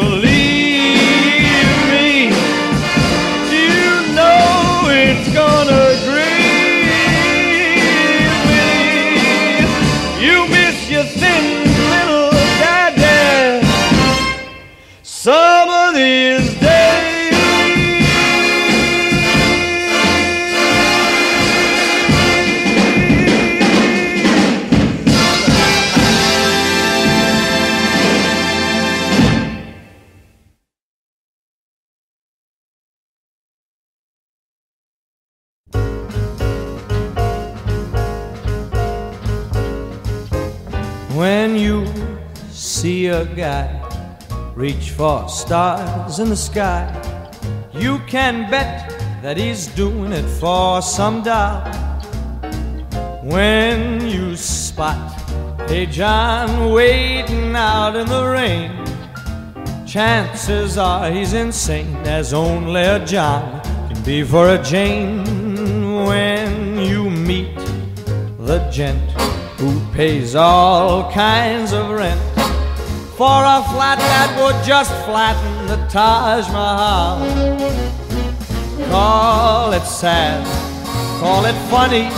for stars in the sky, you can bet that he's doing it for some doll. When you spot a John waiting out in the rain, chances are he's insane, as only a John can be for a Jane. When you meet the gent who pays all kinds of rent for a flat that would just flatten the Taj Mahal. Call it sad, call it funny,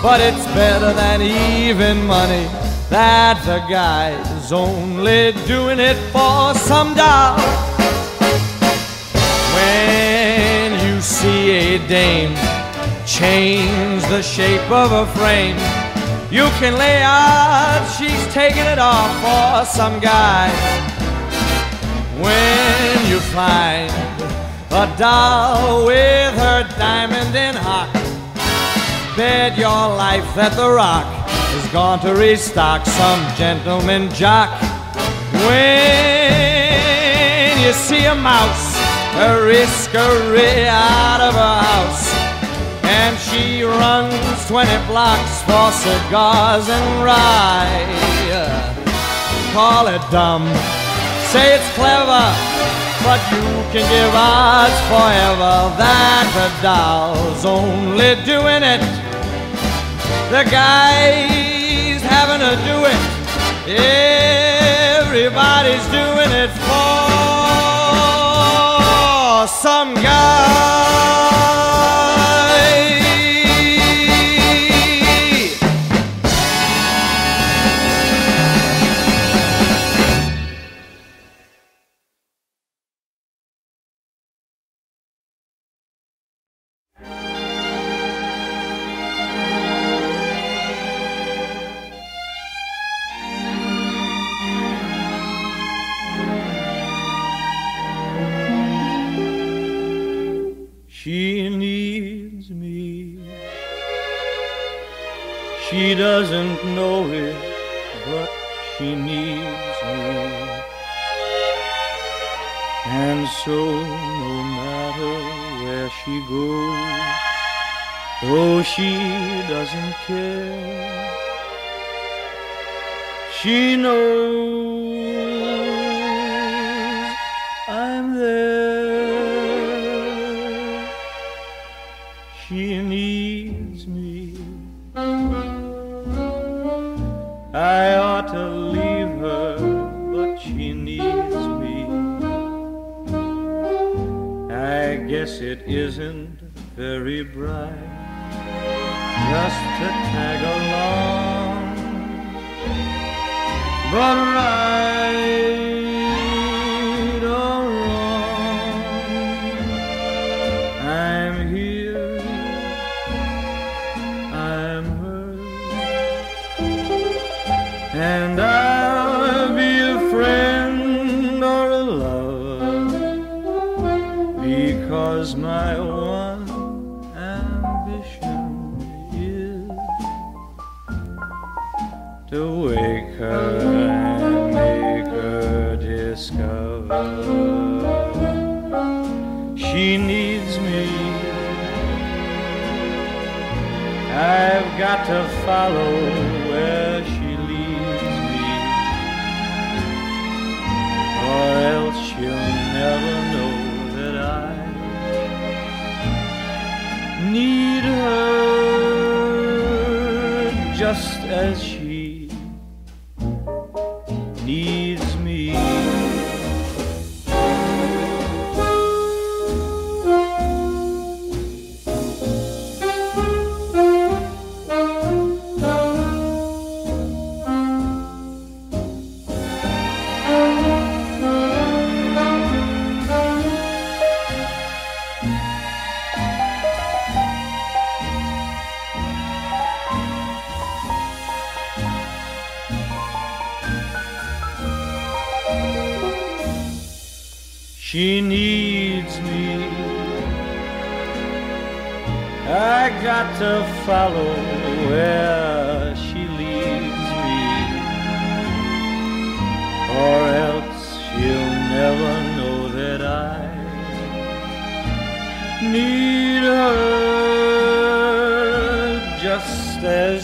but it's better than even money. That the guy's only doing it for some doll. When you see a dame change the shape of a frame, you can lay out she's taking it off for some guy. When you find a doll with her diamond in hock, bet your life that the rock is going to restock some gentleman jock. When you see a mouse, a risk riskery out of a house, and she runs 20 blocks for cigars and rye. Call it dumb, say it's clever, but you can give odds forever that the doll's only doing it. The guy's having to do it. Everybody's doing it for some She doesn't know it, but she needs me. And so, no matter where she goes, though she doesn't care, she knows isn't very bright. Just to tag along, but right follow she needs me. I got to follow where she leads me, or else she'll never know that I need her just as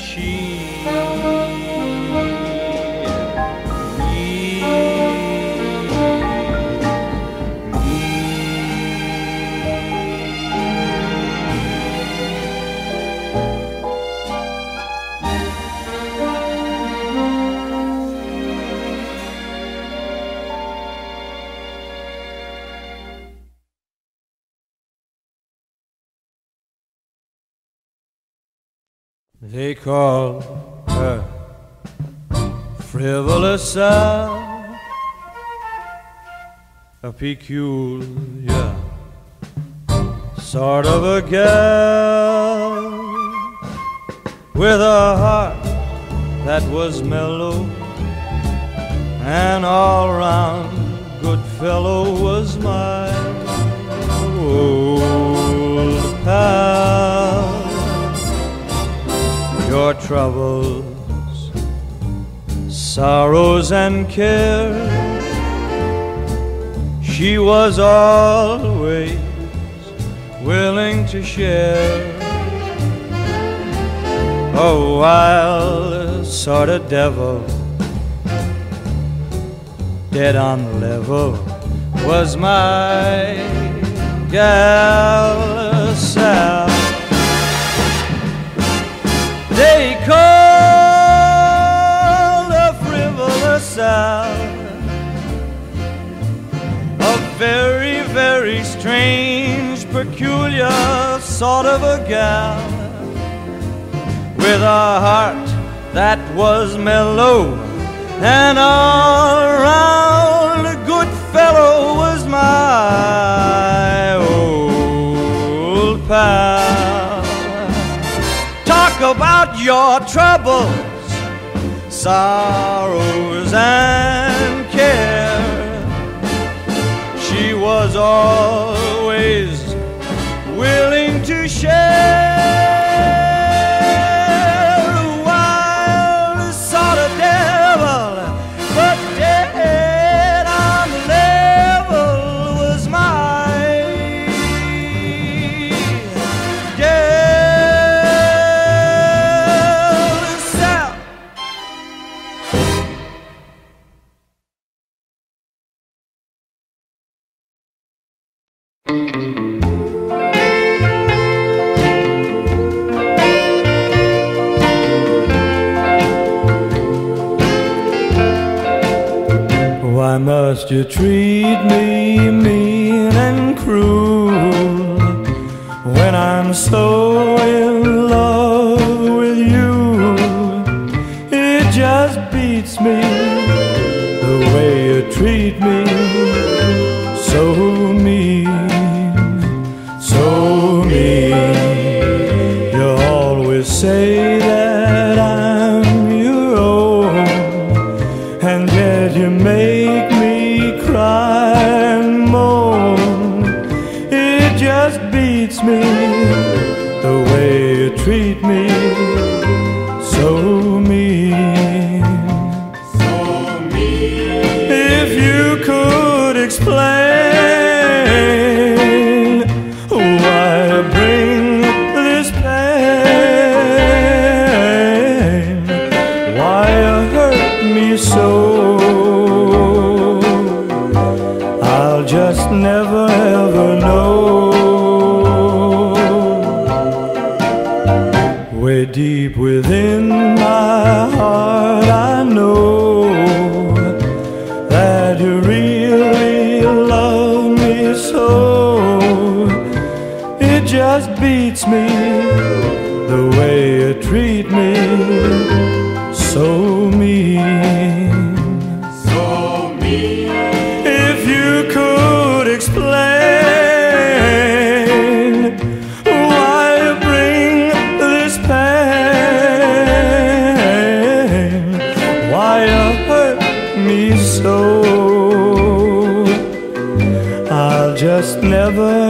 call her frivolous, uh, a peculiar sort of a girl with a heart that was mellow and all round good fellow was my old pal your troubles, sorrows, and care. She was always willing to share. A wild sort of devil, dead on the level, was my gal Sal. They call a frivolous sound a very, very strange, peculiar sort of a gal with a heart that was mellow and all around a good fellow was my old pal. Talk about your troubles, sorrows, and care. She was always willing to share you treat me mean and cruel when I'm so never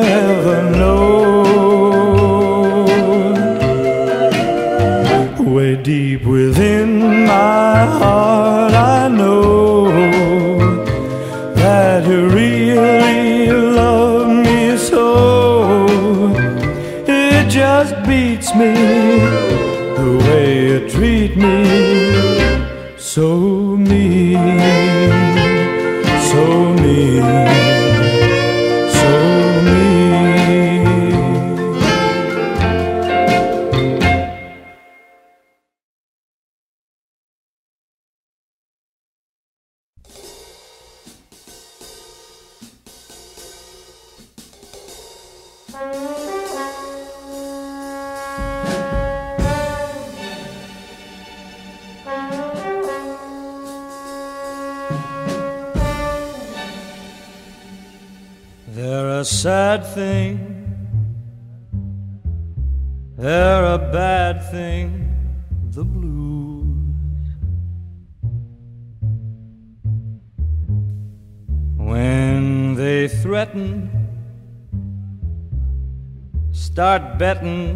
start betting,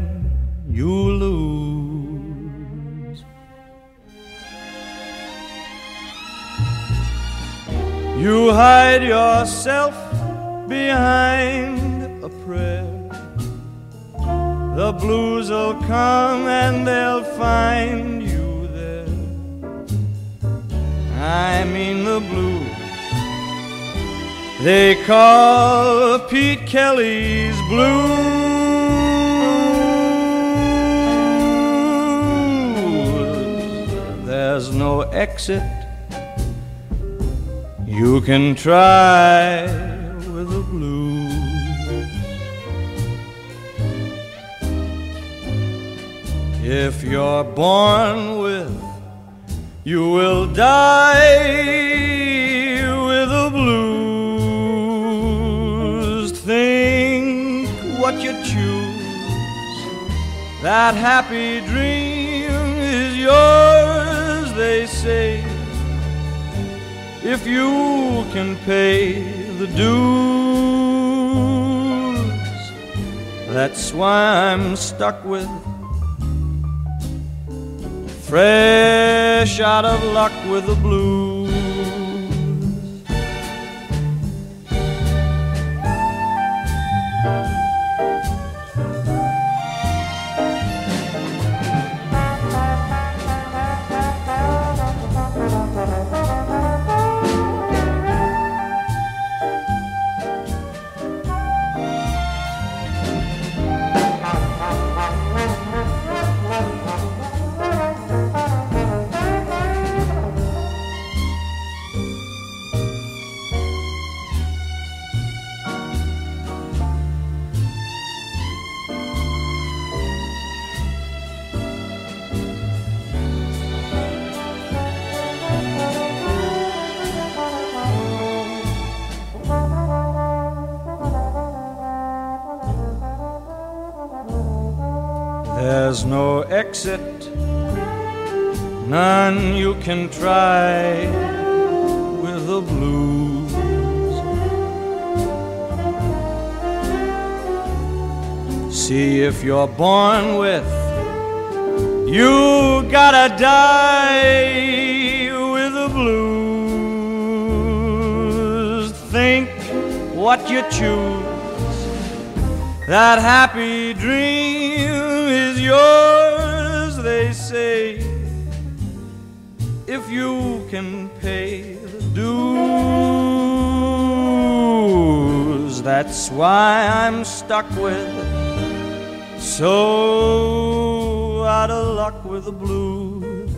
try out of luck with the blues. Exit, none you can try with the blues. See if you're born with, you gotta die with the blues. Think what you choose. That happy dream is yours, say, if you can pay the dues. That's why I'm stuck with so out of luck with the blues.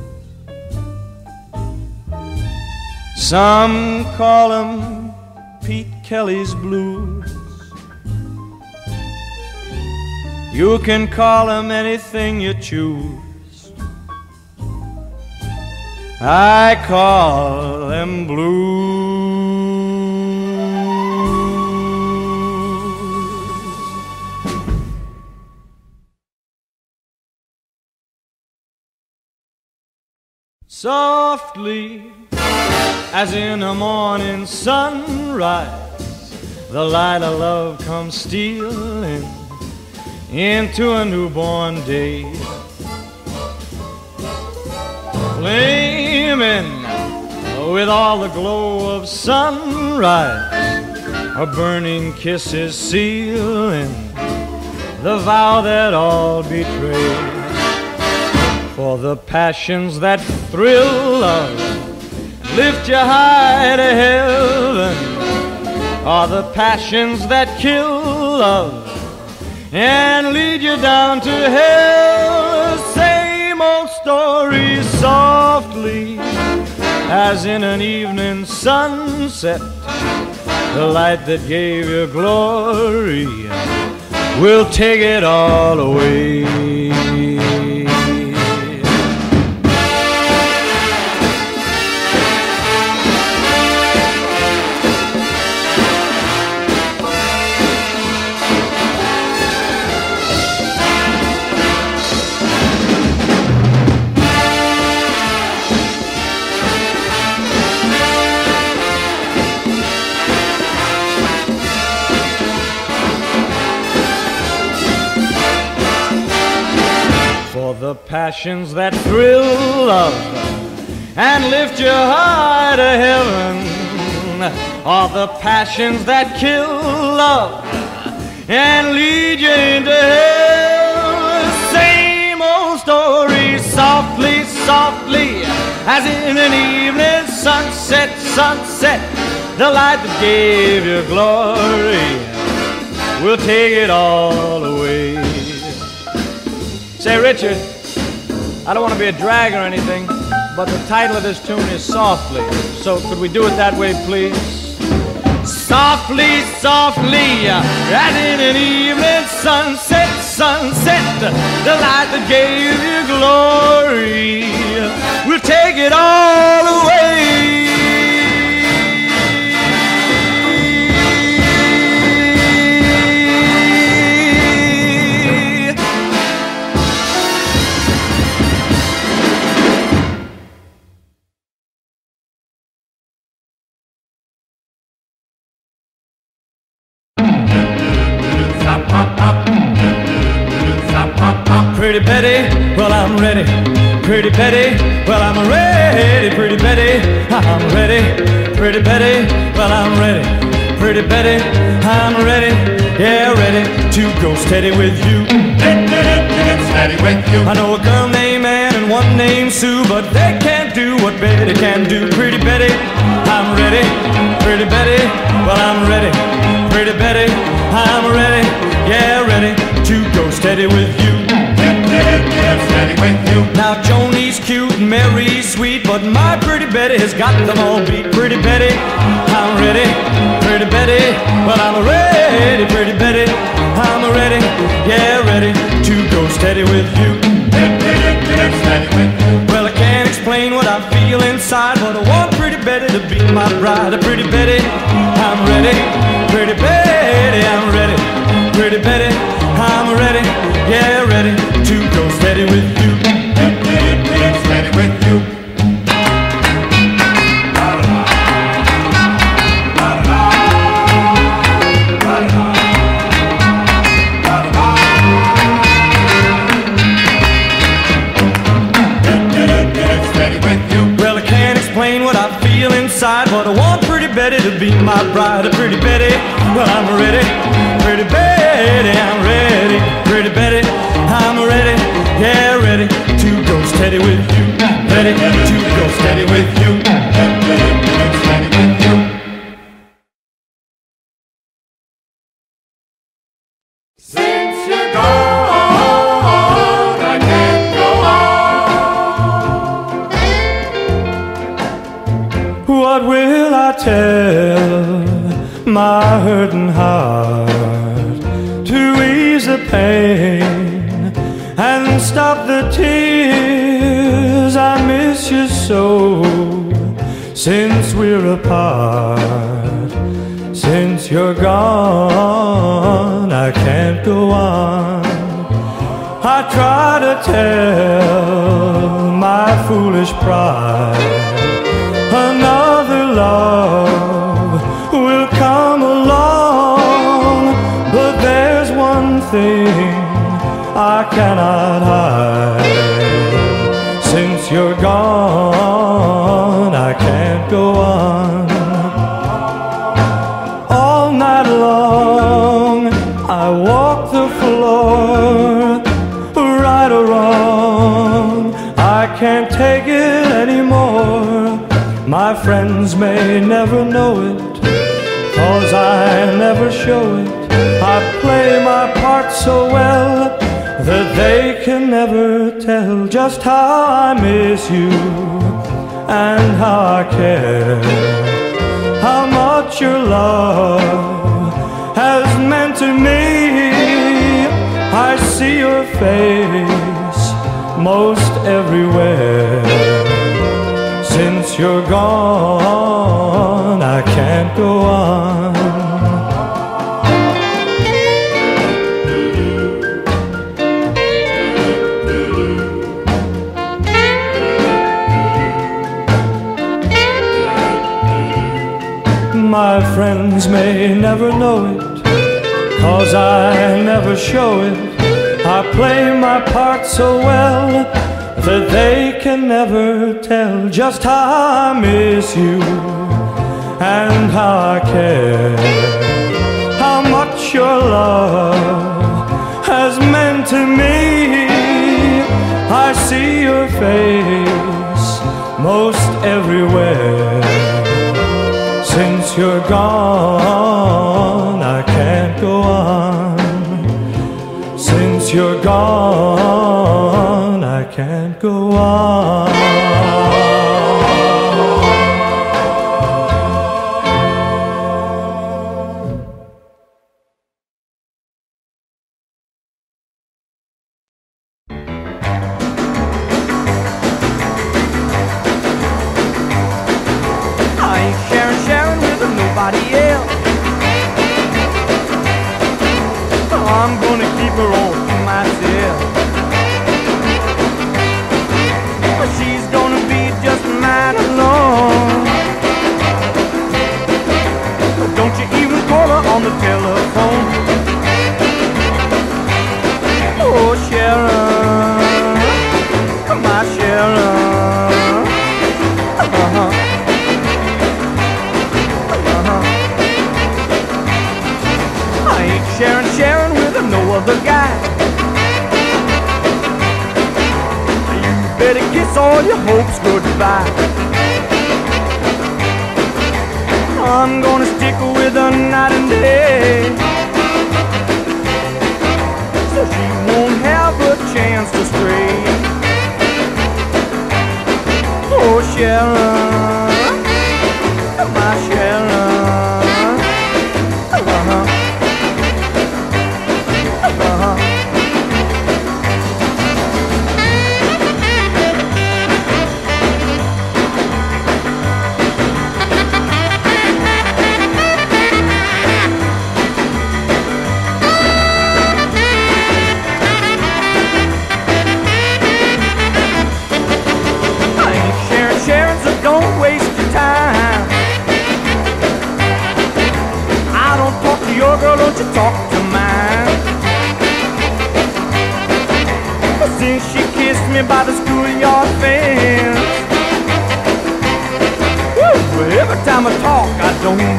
Some call call 'em Pete Kelly's blues. You can call call 'em anything you choose. I call them blues. Softly, as in a morning sunrise, the light of love comes stealing into a newborn day. Flaming with all the glow of sunrise, a burning kiss is sealing the vow that all betray. For the passions that thrill love lift you high to heaven are the passions that kill love and lead you down to hell. Same old story softly as in an evening sunset. The light that gave you glory will take it all away. The passions that thrill love and lift your high to heaven are the passions that kill love and lead you into hell. Same old story, softly, softly, as in an evening sunset, sunset. The light that gave you glory will take it all away. Say, Richard. I don't want to be a drag or anything, but the title of this tune is Softly. So could we do it that way, please? Softly, softly, uh, as in an evening sunset, sunset, the light that gave you glory We'll take it all away. I'm ready. Pretty Betty, well I'm ready. Pretty Betty, I'm ready. Pretty Betty, well I'm ready. Pretty Betty, I'm ready. Yeah, ready to go steady with you. Steady with you. I know a girl named Ann and one named Sue, but they can't do what Betty can do. Pretty Betty, I'm ready. Pretty Betty, well I'm ready. Pretty Betty, I'm ready. Yeah, ready to go steady with you steady with you. Now Joni's cute and Mary's sweet, but my pretty Betty has got them all beat. Pretty Betty, I'm ready. Pretty Betty, well I'm ready. Pretty Betty, I'm ready. Yeah, ready to go steady with you. Well, I can't explain what I feel inside, but I want Pretty Betty to be my bride. Pretty Betty, I'm ready. Pretty Betty, I'm ready. Pretty Betty, I'm ready. Yeah, ready to other guy. You better kiss all your hopes goodbye. I'm gonna stick with her night and day. So she won't have a chance to stray. Oh, Sharon.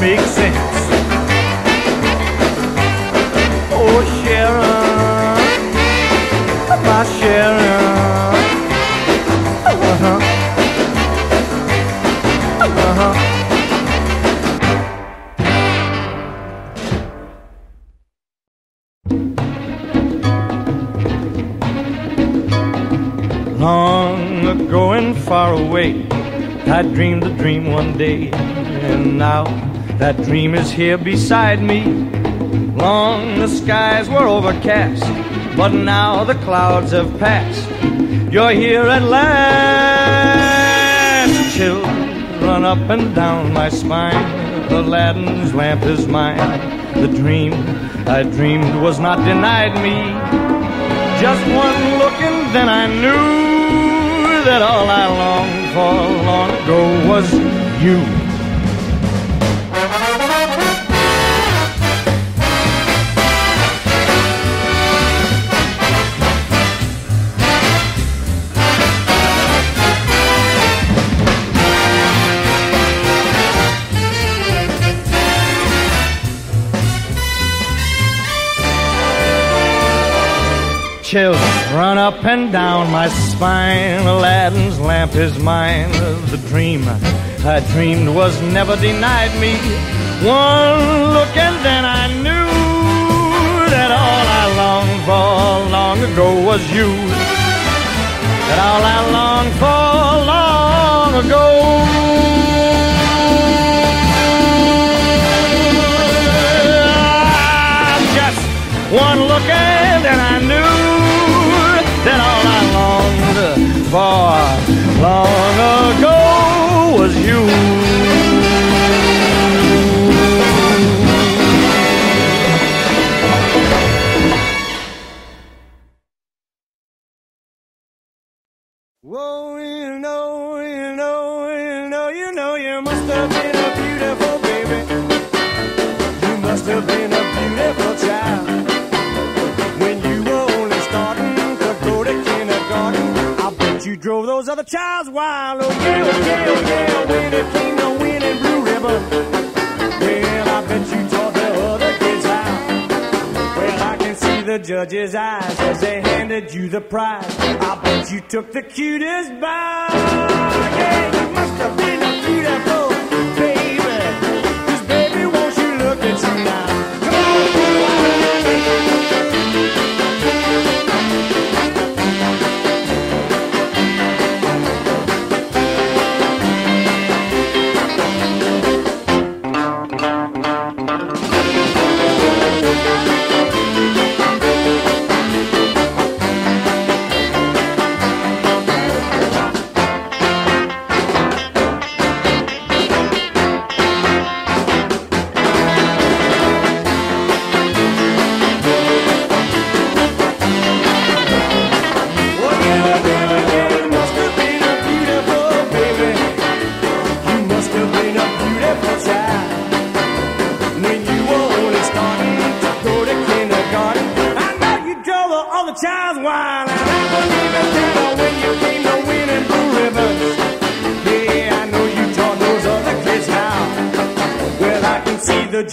mix. dream is here beside me. Long the skies were overcast, but now the clouds have passed. You're here at last. Chill run up and down my spine. Aladdin's lamp is mine. The dream I dreamed was not denied me. Just one look and then I knew that all I longed for long ago was you. chills run up and down my spine. Aladdin's lamp is mine. The dream I dreamed was never denied me. One look and then I knew that all I longed for long ago was you. That all I longed for long ago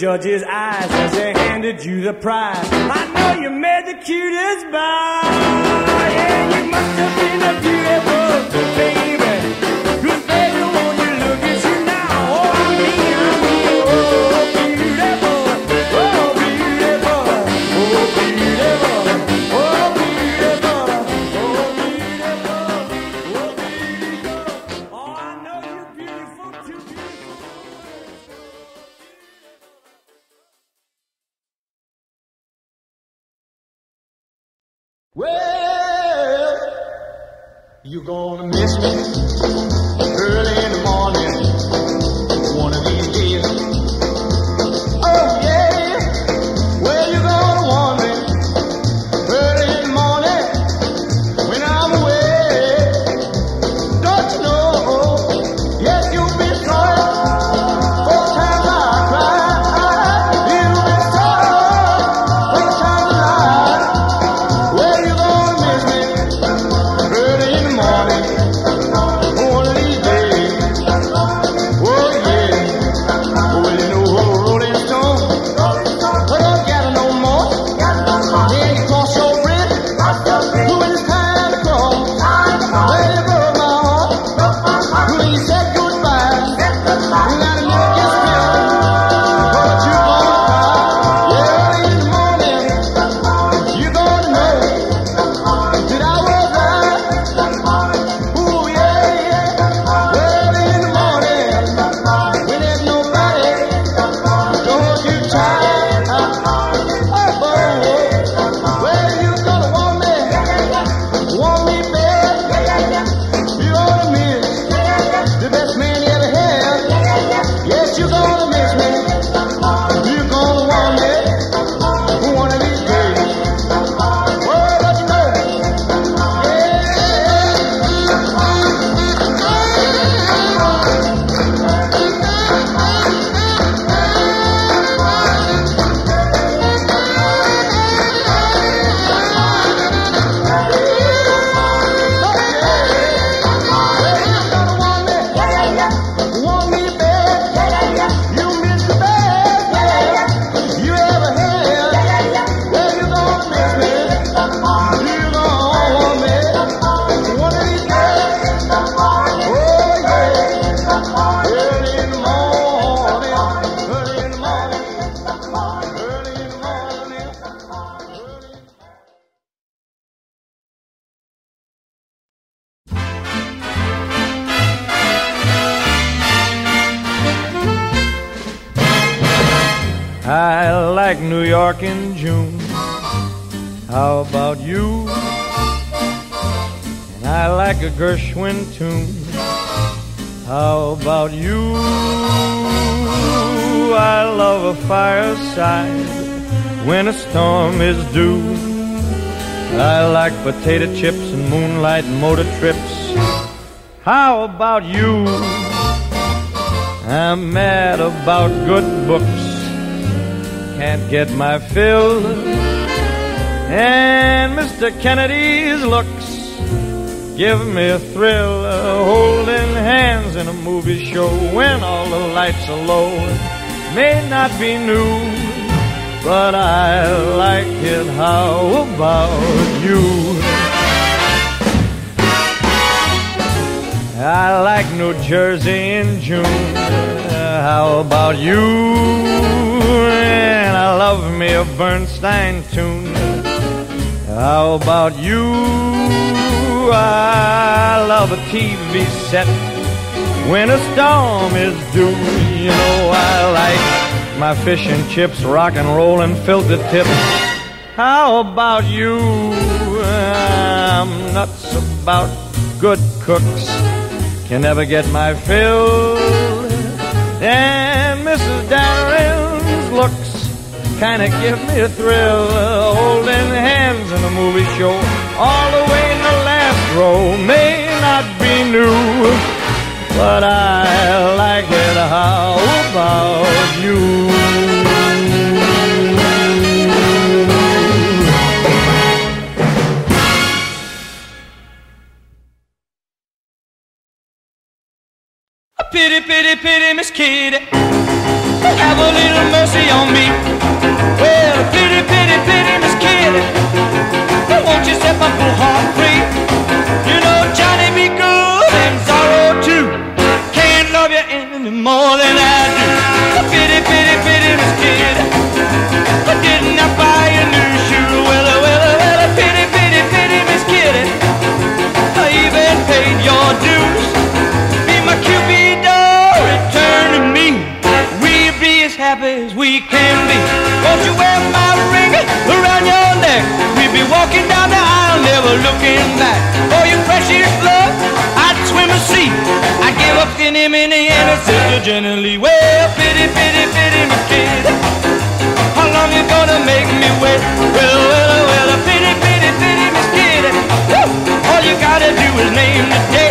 judge's eyes as they handed you the prize. Potato chips and moonlight motor trips. How about you? I'm mad about good books. Can't get my fill. And Mr. Kennedy's looks give me a thrill. Uh, holding hands in a movie show when all the lights are low may not be new, but I like it. How about you? I like New Jersey in June. Uh, how about you? And I love me a Bernstein tune. How about you? I love a TV set when a storm is due. You know I like my fish and chips, rock and roll and filter tips. How about you? I'm nuts about good cooks can never get my fill. And Mrs. Darren's looks kinda give me a thrill. Holding hands in a movie show, all the way in the last row, may not be new, but I like it. How about you? Pity, pity, pity, Miss Kitty. Have a little mercy on me. Well, pity, pity, pity, Miss Kitty. Won't you set my poor heart free? You know Johnny be good and sorrow too. Can't love you any more than I do. Pity, pity, pity, Miss Kitty. Didn't I happy as we can be. Won't you wear my ring around your neck? We'll be walking down the aisle, never looking back. For your precious love, I'd swim a sea. I'd give up any, many, and a sister generally. Well, pity, pity, pity, my kid. How long you gonna make me wait? Well, well, well, pity, pity, pity, Miss Kitty. All you gotta do is name the day.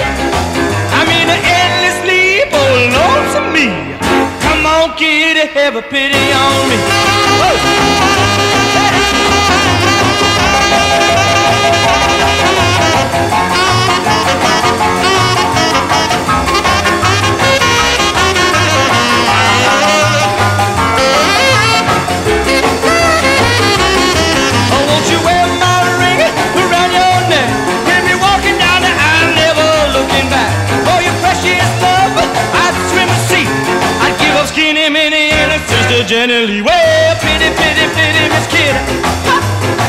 Kitty, have a pity on me. Woo! Oh, sister generally. Well, pity, pity, pity, Miss Kitty.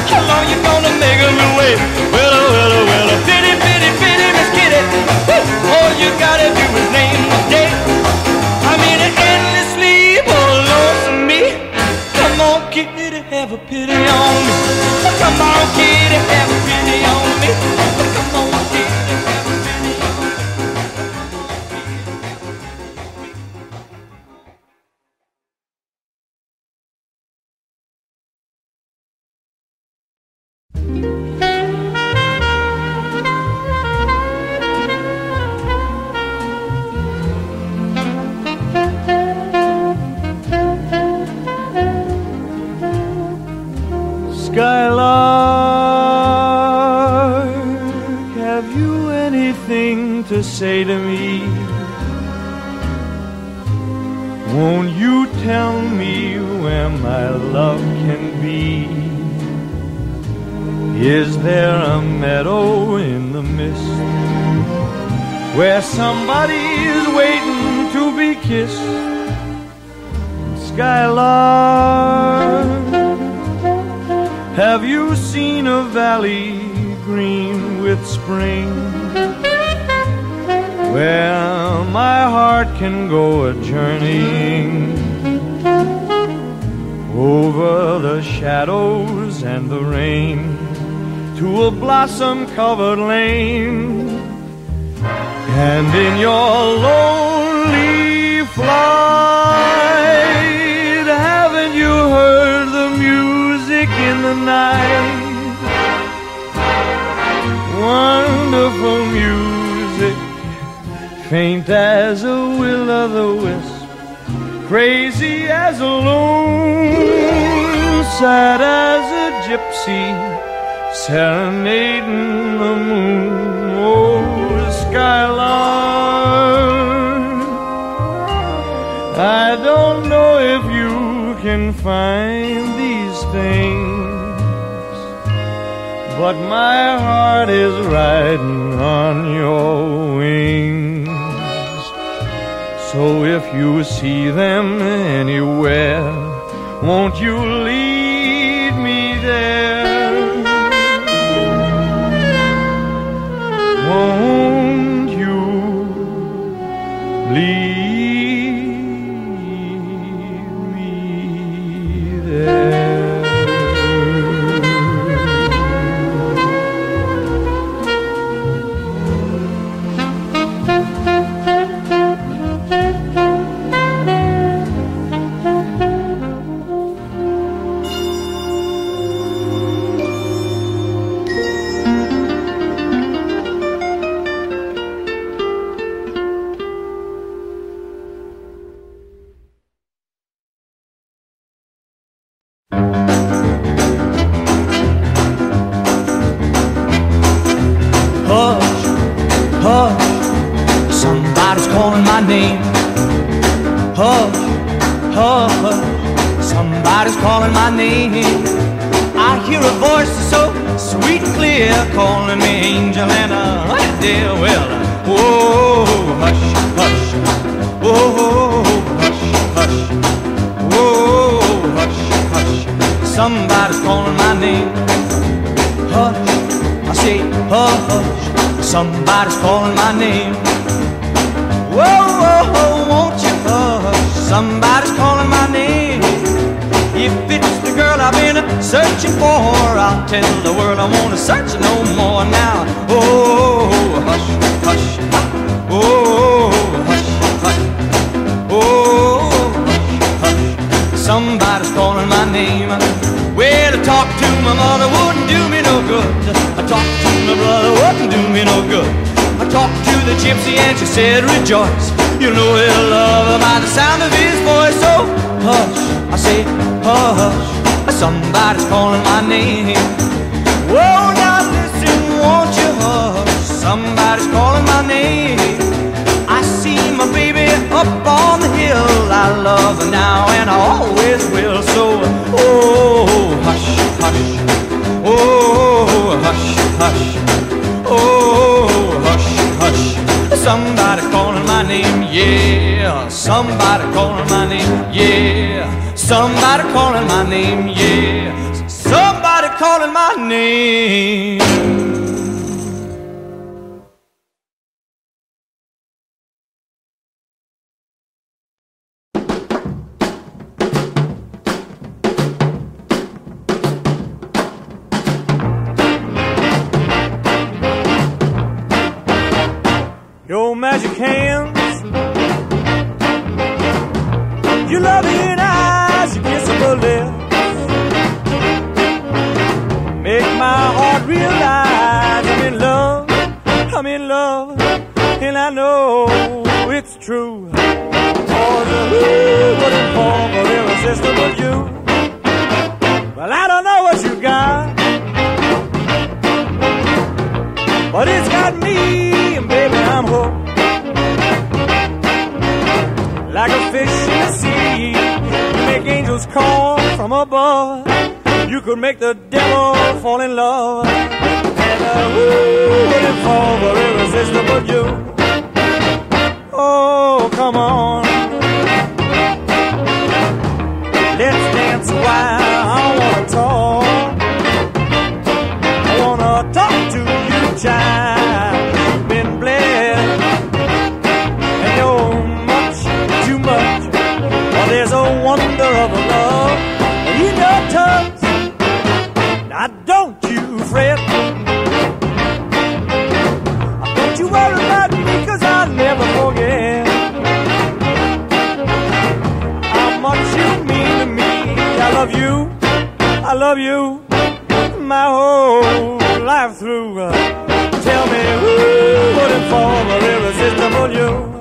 How long you gonna make me wait? Well, oh, well, oh, well, oh, pity, pity, pity, Miss Kitty. All you gotta do is name the day. I'm in an endless sleep, oh, lonesome me. Come on, kitty, have a pity on me. Come on, kitty, have a pity on me. Say to me? Won't you tell me where my love can be? Is there a meadow in the mist where somebody is waiting to be kissed? Skylark, have you seen a valley green with spring? Where my heart can go a journeying over the shadows and the rain to a blossom covered lane. And in your lonely flight, haven't you heard the music in the night? Wonderful music, faint as a will o' the wisp, crazy as a loon, sad as a gypsy, serenading the moon. Oh, skylark, I don't know if you can find these things. But my heart is riding on your wings. So if you see them anywhere, won't you lead me there? Won't rejoice. Somebody calling my name, yeah. Somebody calling my name. Your magic hands, true. Cause who wouldn't fall for irresistible you? Well, I don't know what you got. But it's got me, and baby, I'm hooked. Like a fish in the sea, you make angels call from above. You could make the devil fall in love. And uh, wouldn't fall for irresistible you? come on. Let's dance a while. I wanna talk. I wanna talk to you, child. You've been blessed, and you're much too much. Well, there's a wonder of a love in your touch. Now don't you fret. I love you, my whole life through. Uh, tell me who wouldn't fall for irresistible you?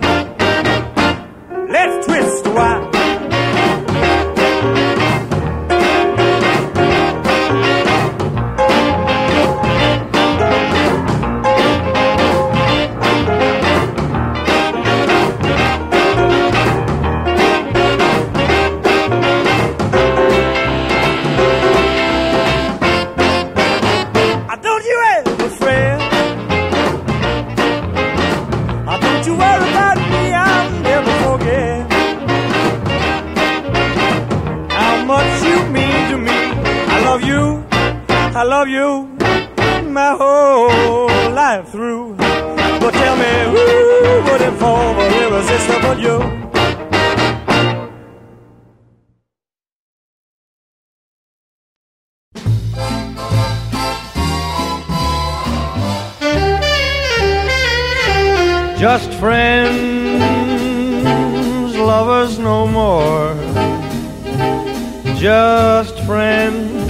Just friends,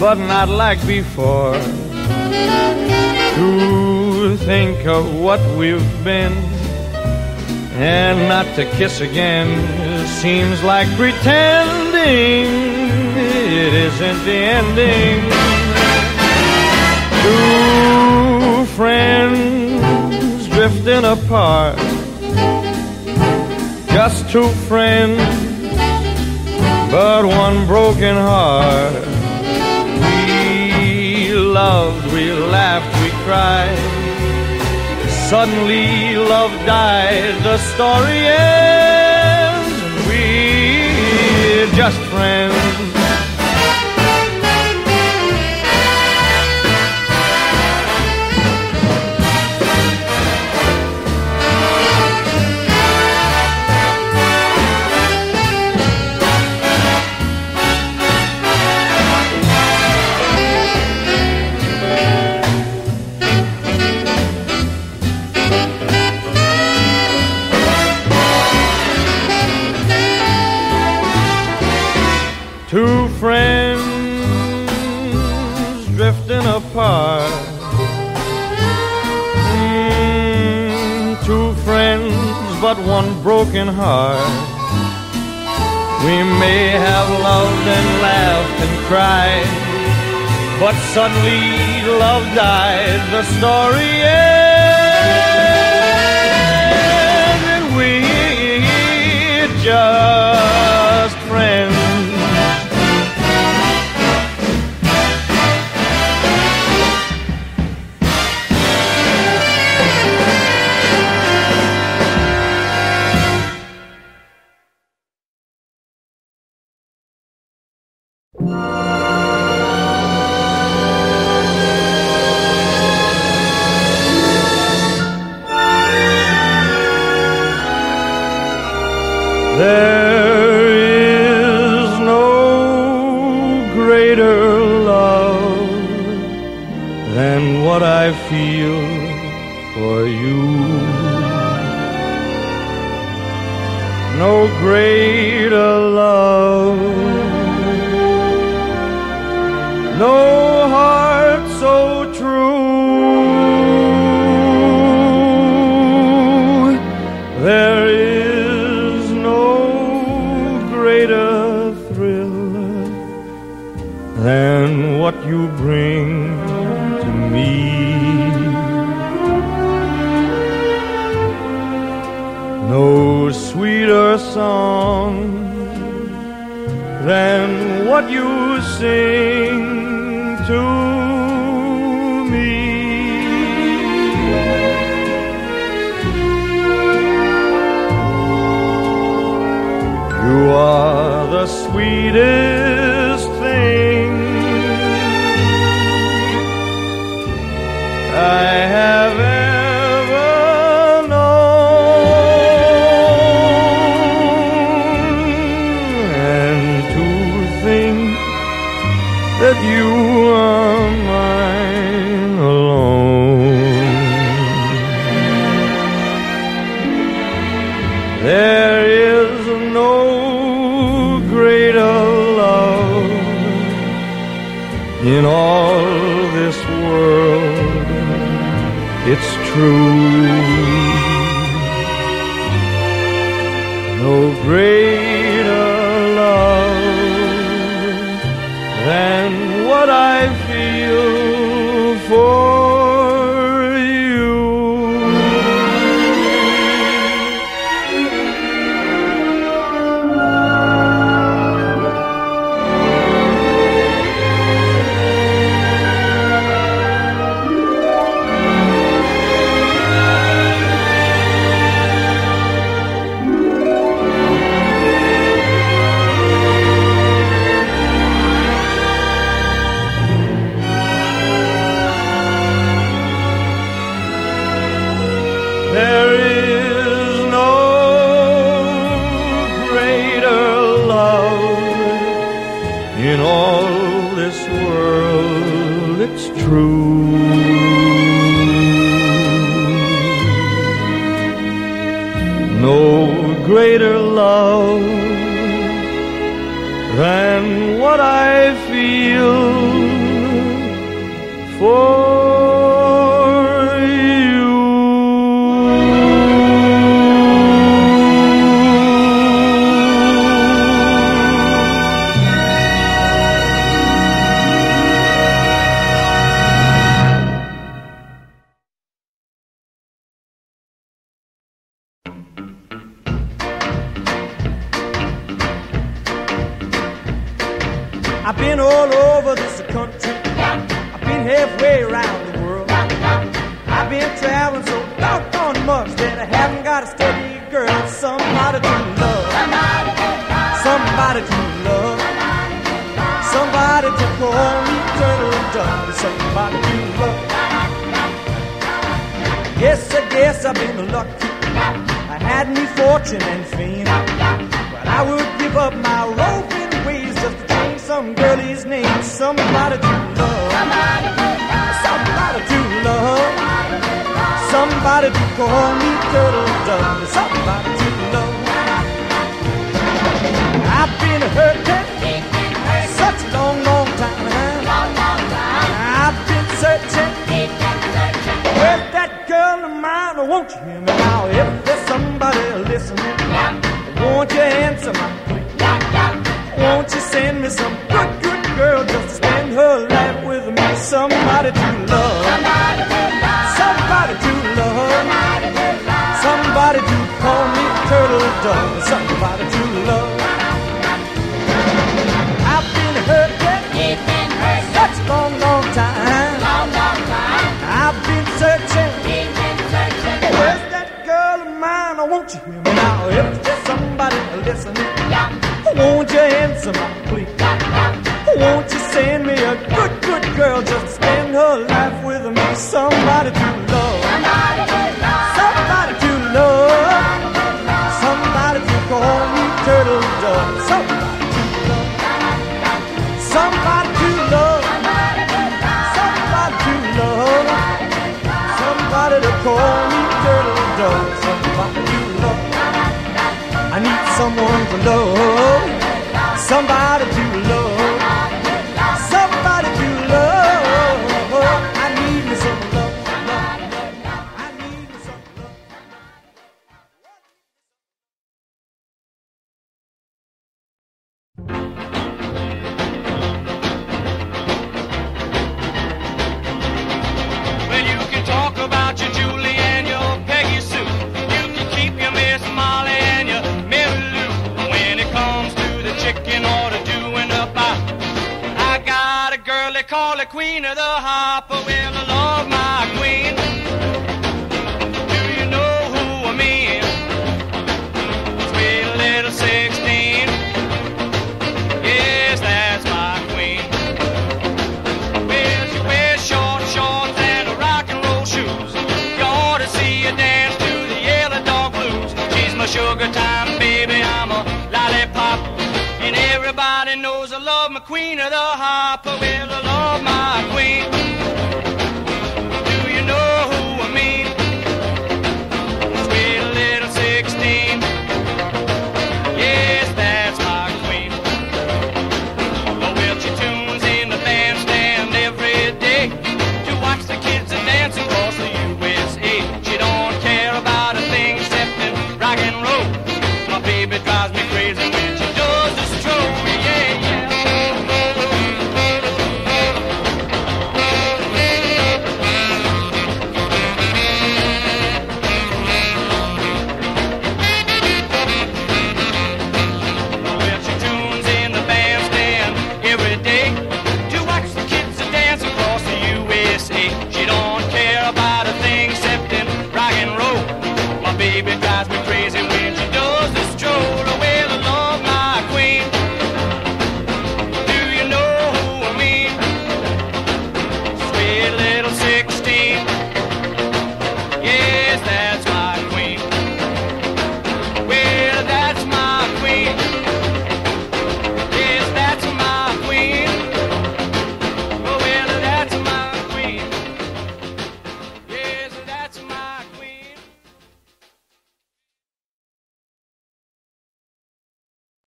but not like before. To think of what we've been and not to kiss again seems like pretending it isn't the ending. Two friends drifting apart. Just two friends, but one broken heart. We loved, we laughed, we cried. Suddenly love died, the story ends, we're just friends. One broken heart. We may have loved and laughed and cried, but suddenly love died. The story ends, and we're just Somebody to call me turtle dove. Somebody to love. Yes, I guess I've been lucky. I had me fortune and fame. But I would give up my roving ways just to change some girlie's name. Somebody to love. Somebody to love. Somebody to call me turtle dove. Somebody to love. I've been hurting Won't you hear me now? If there's somebody listening, won't you answer my plea? Won't you send me some good, good girl just to spend her life with me? Somebody to love. Somebody to love. Somebody to call me turtle dove. Somebody to love. My plea? Won't you send me a good, good girl just to spend her life with me? Somebody to love. Somebody to love. Somebody to call me turtle dove. Somebody to love. Somebody to love. Somebody to love. Somebody to call me turtle dove. Somebody to love. I need someone to love. Somebody to love. Queen of the hopper.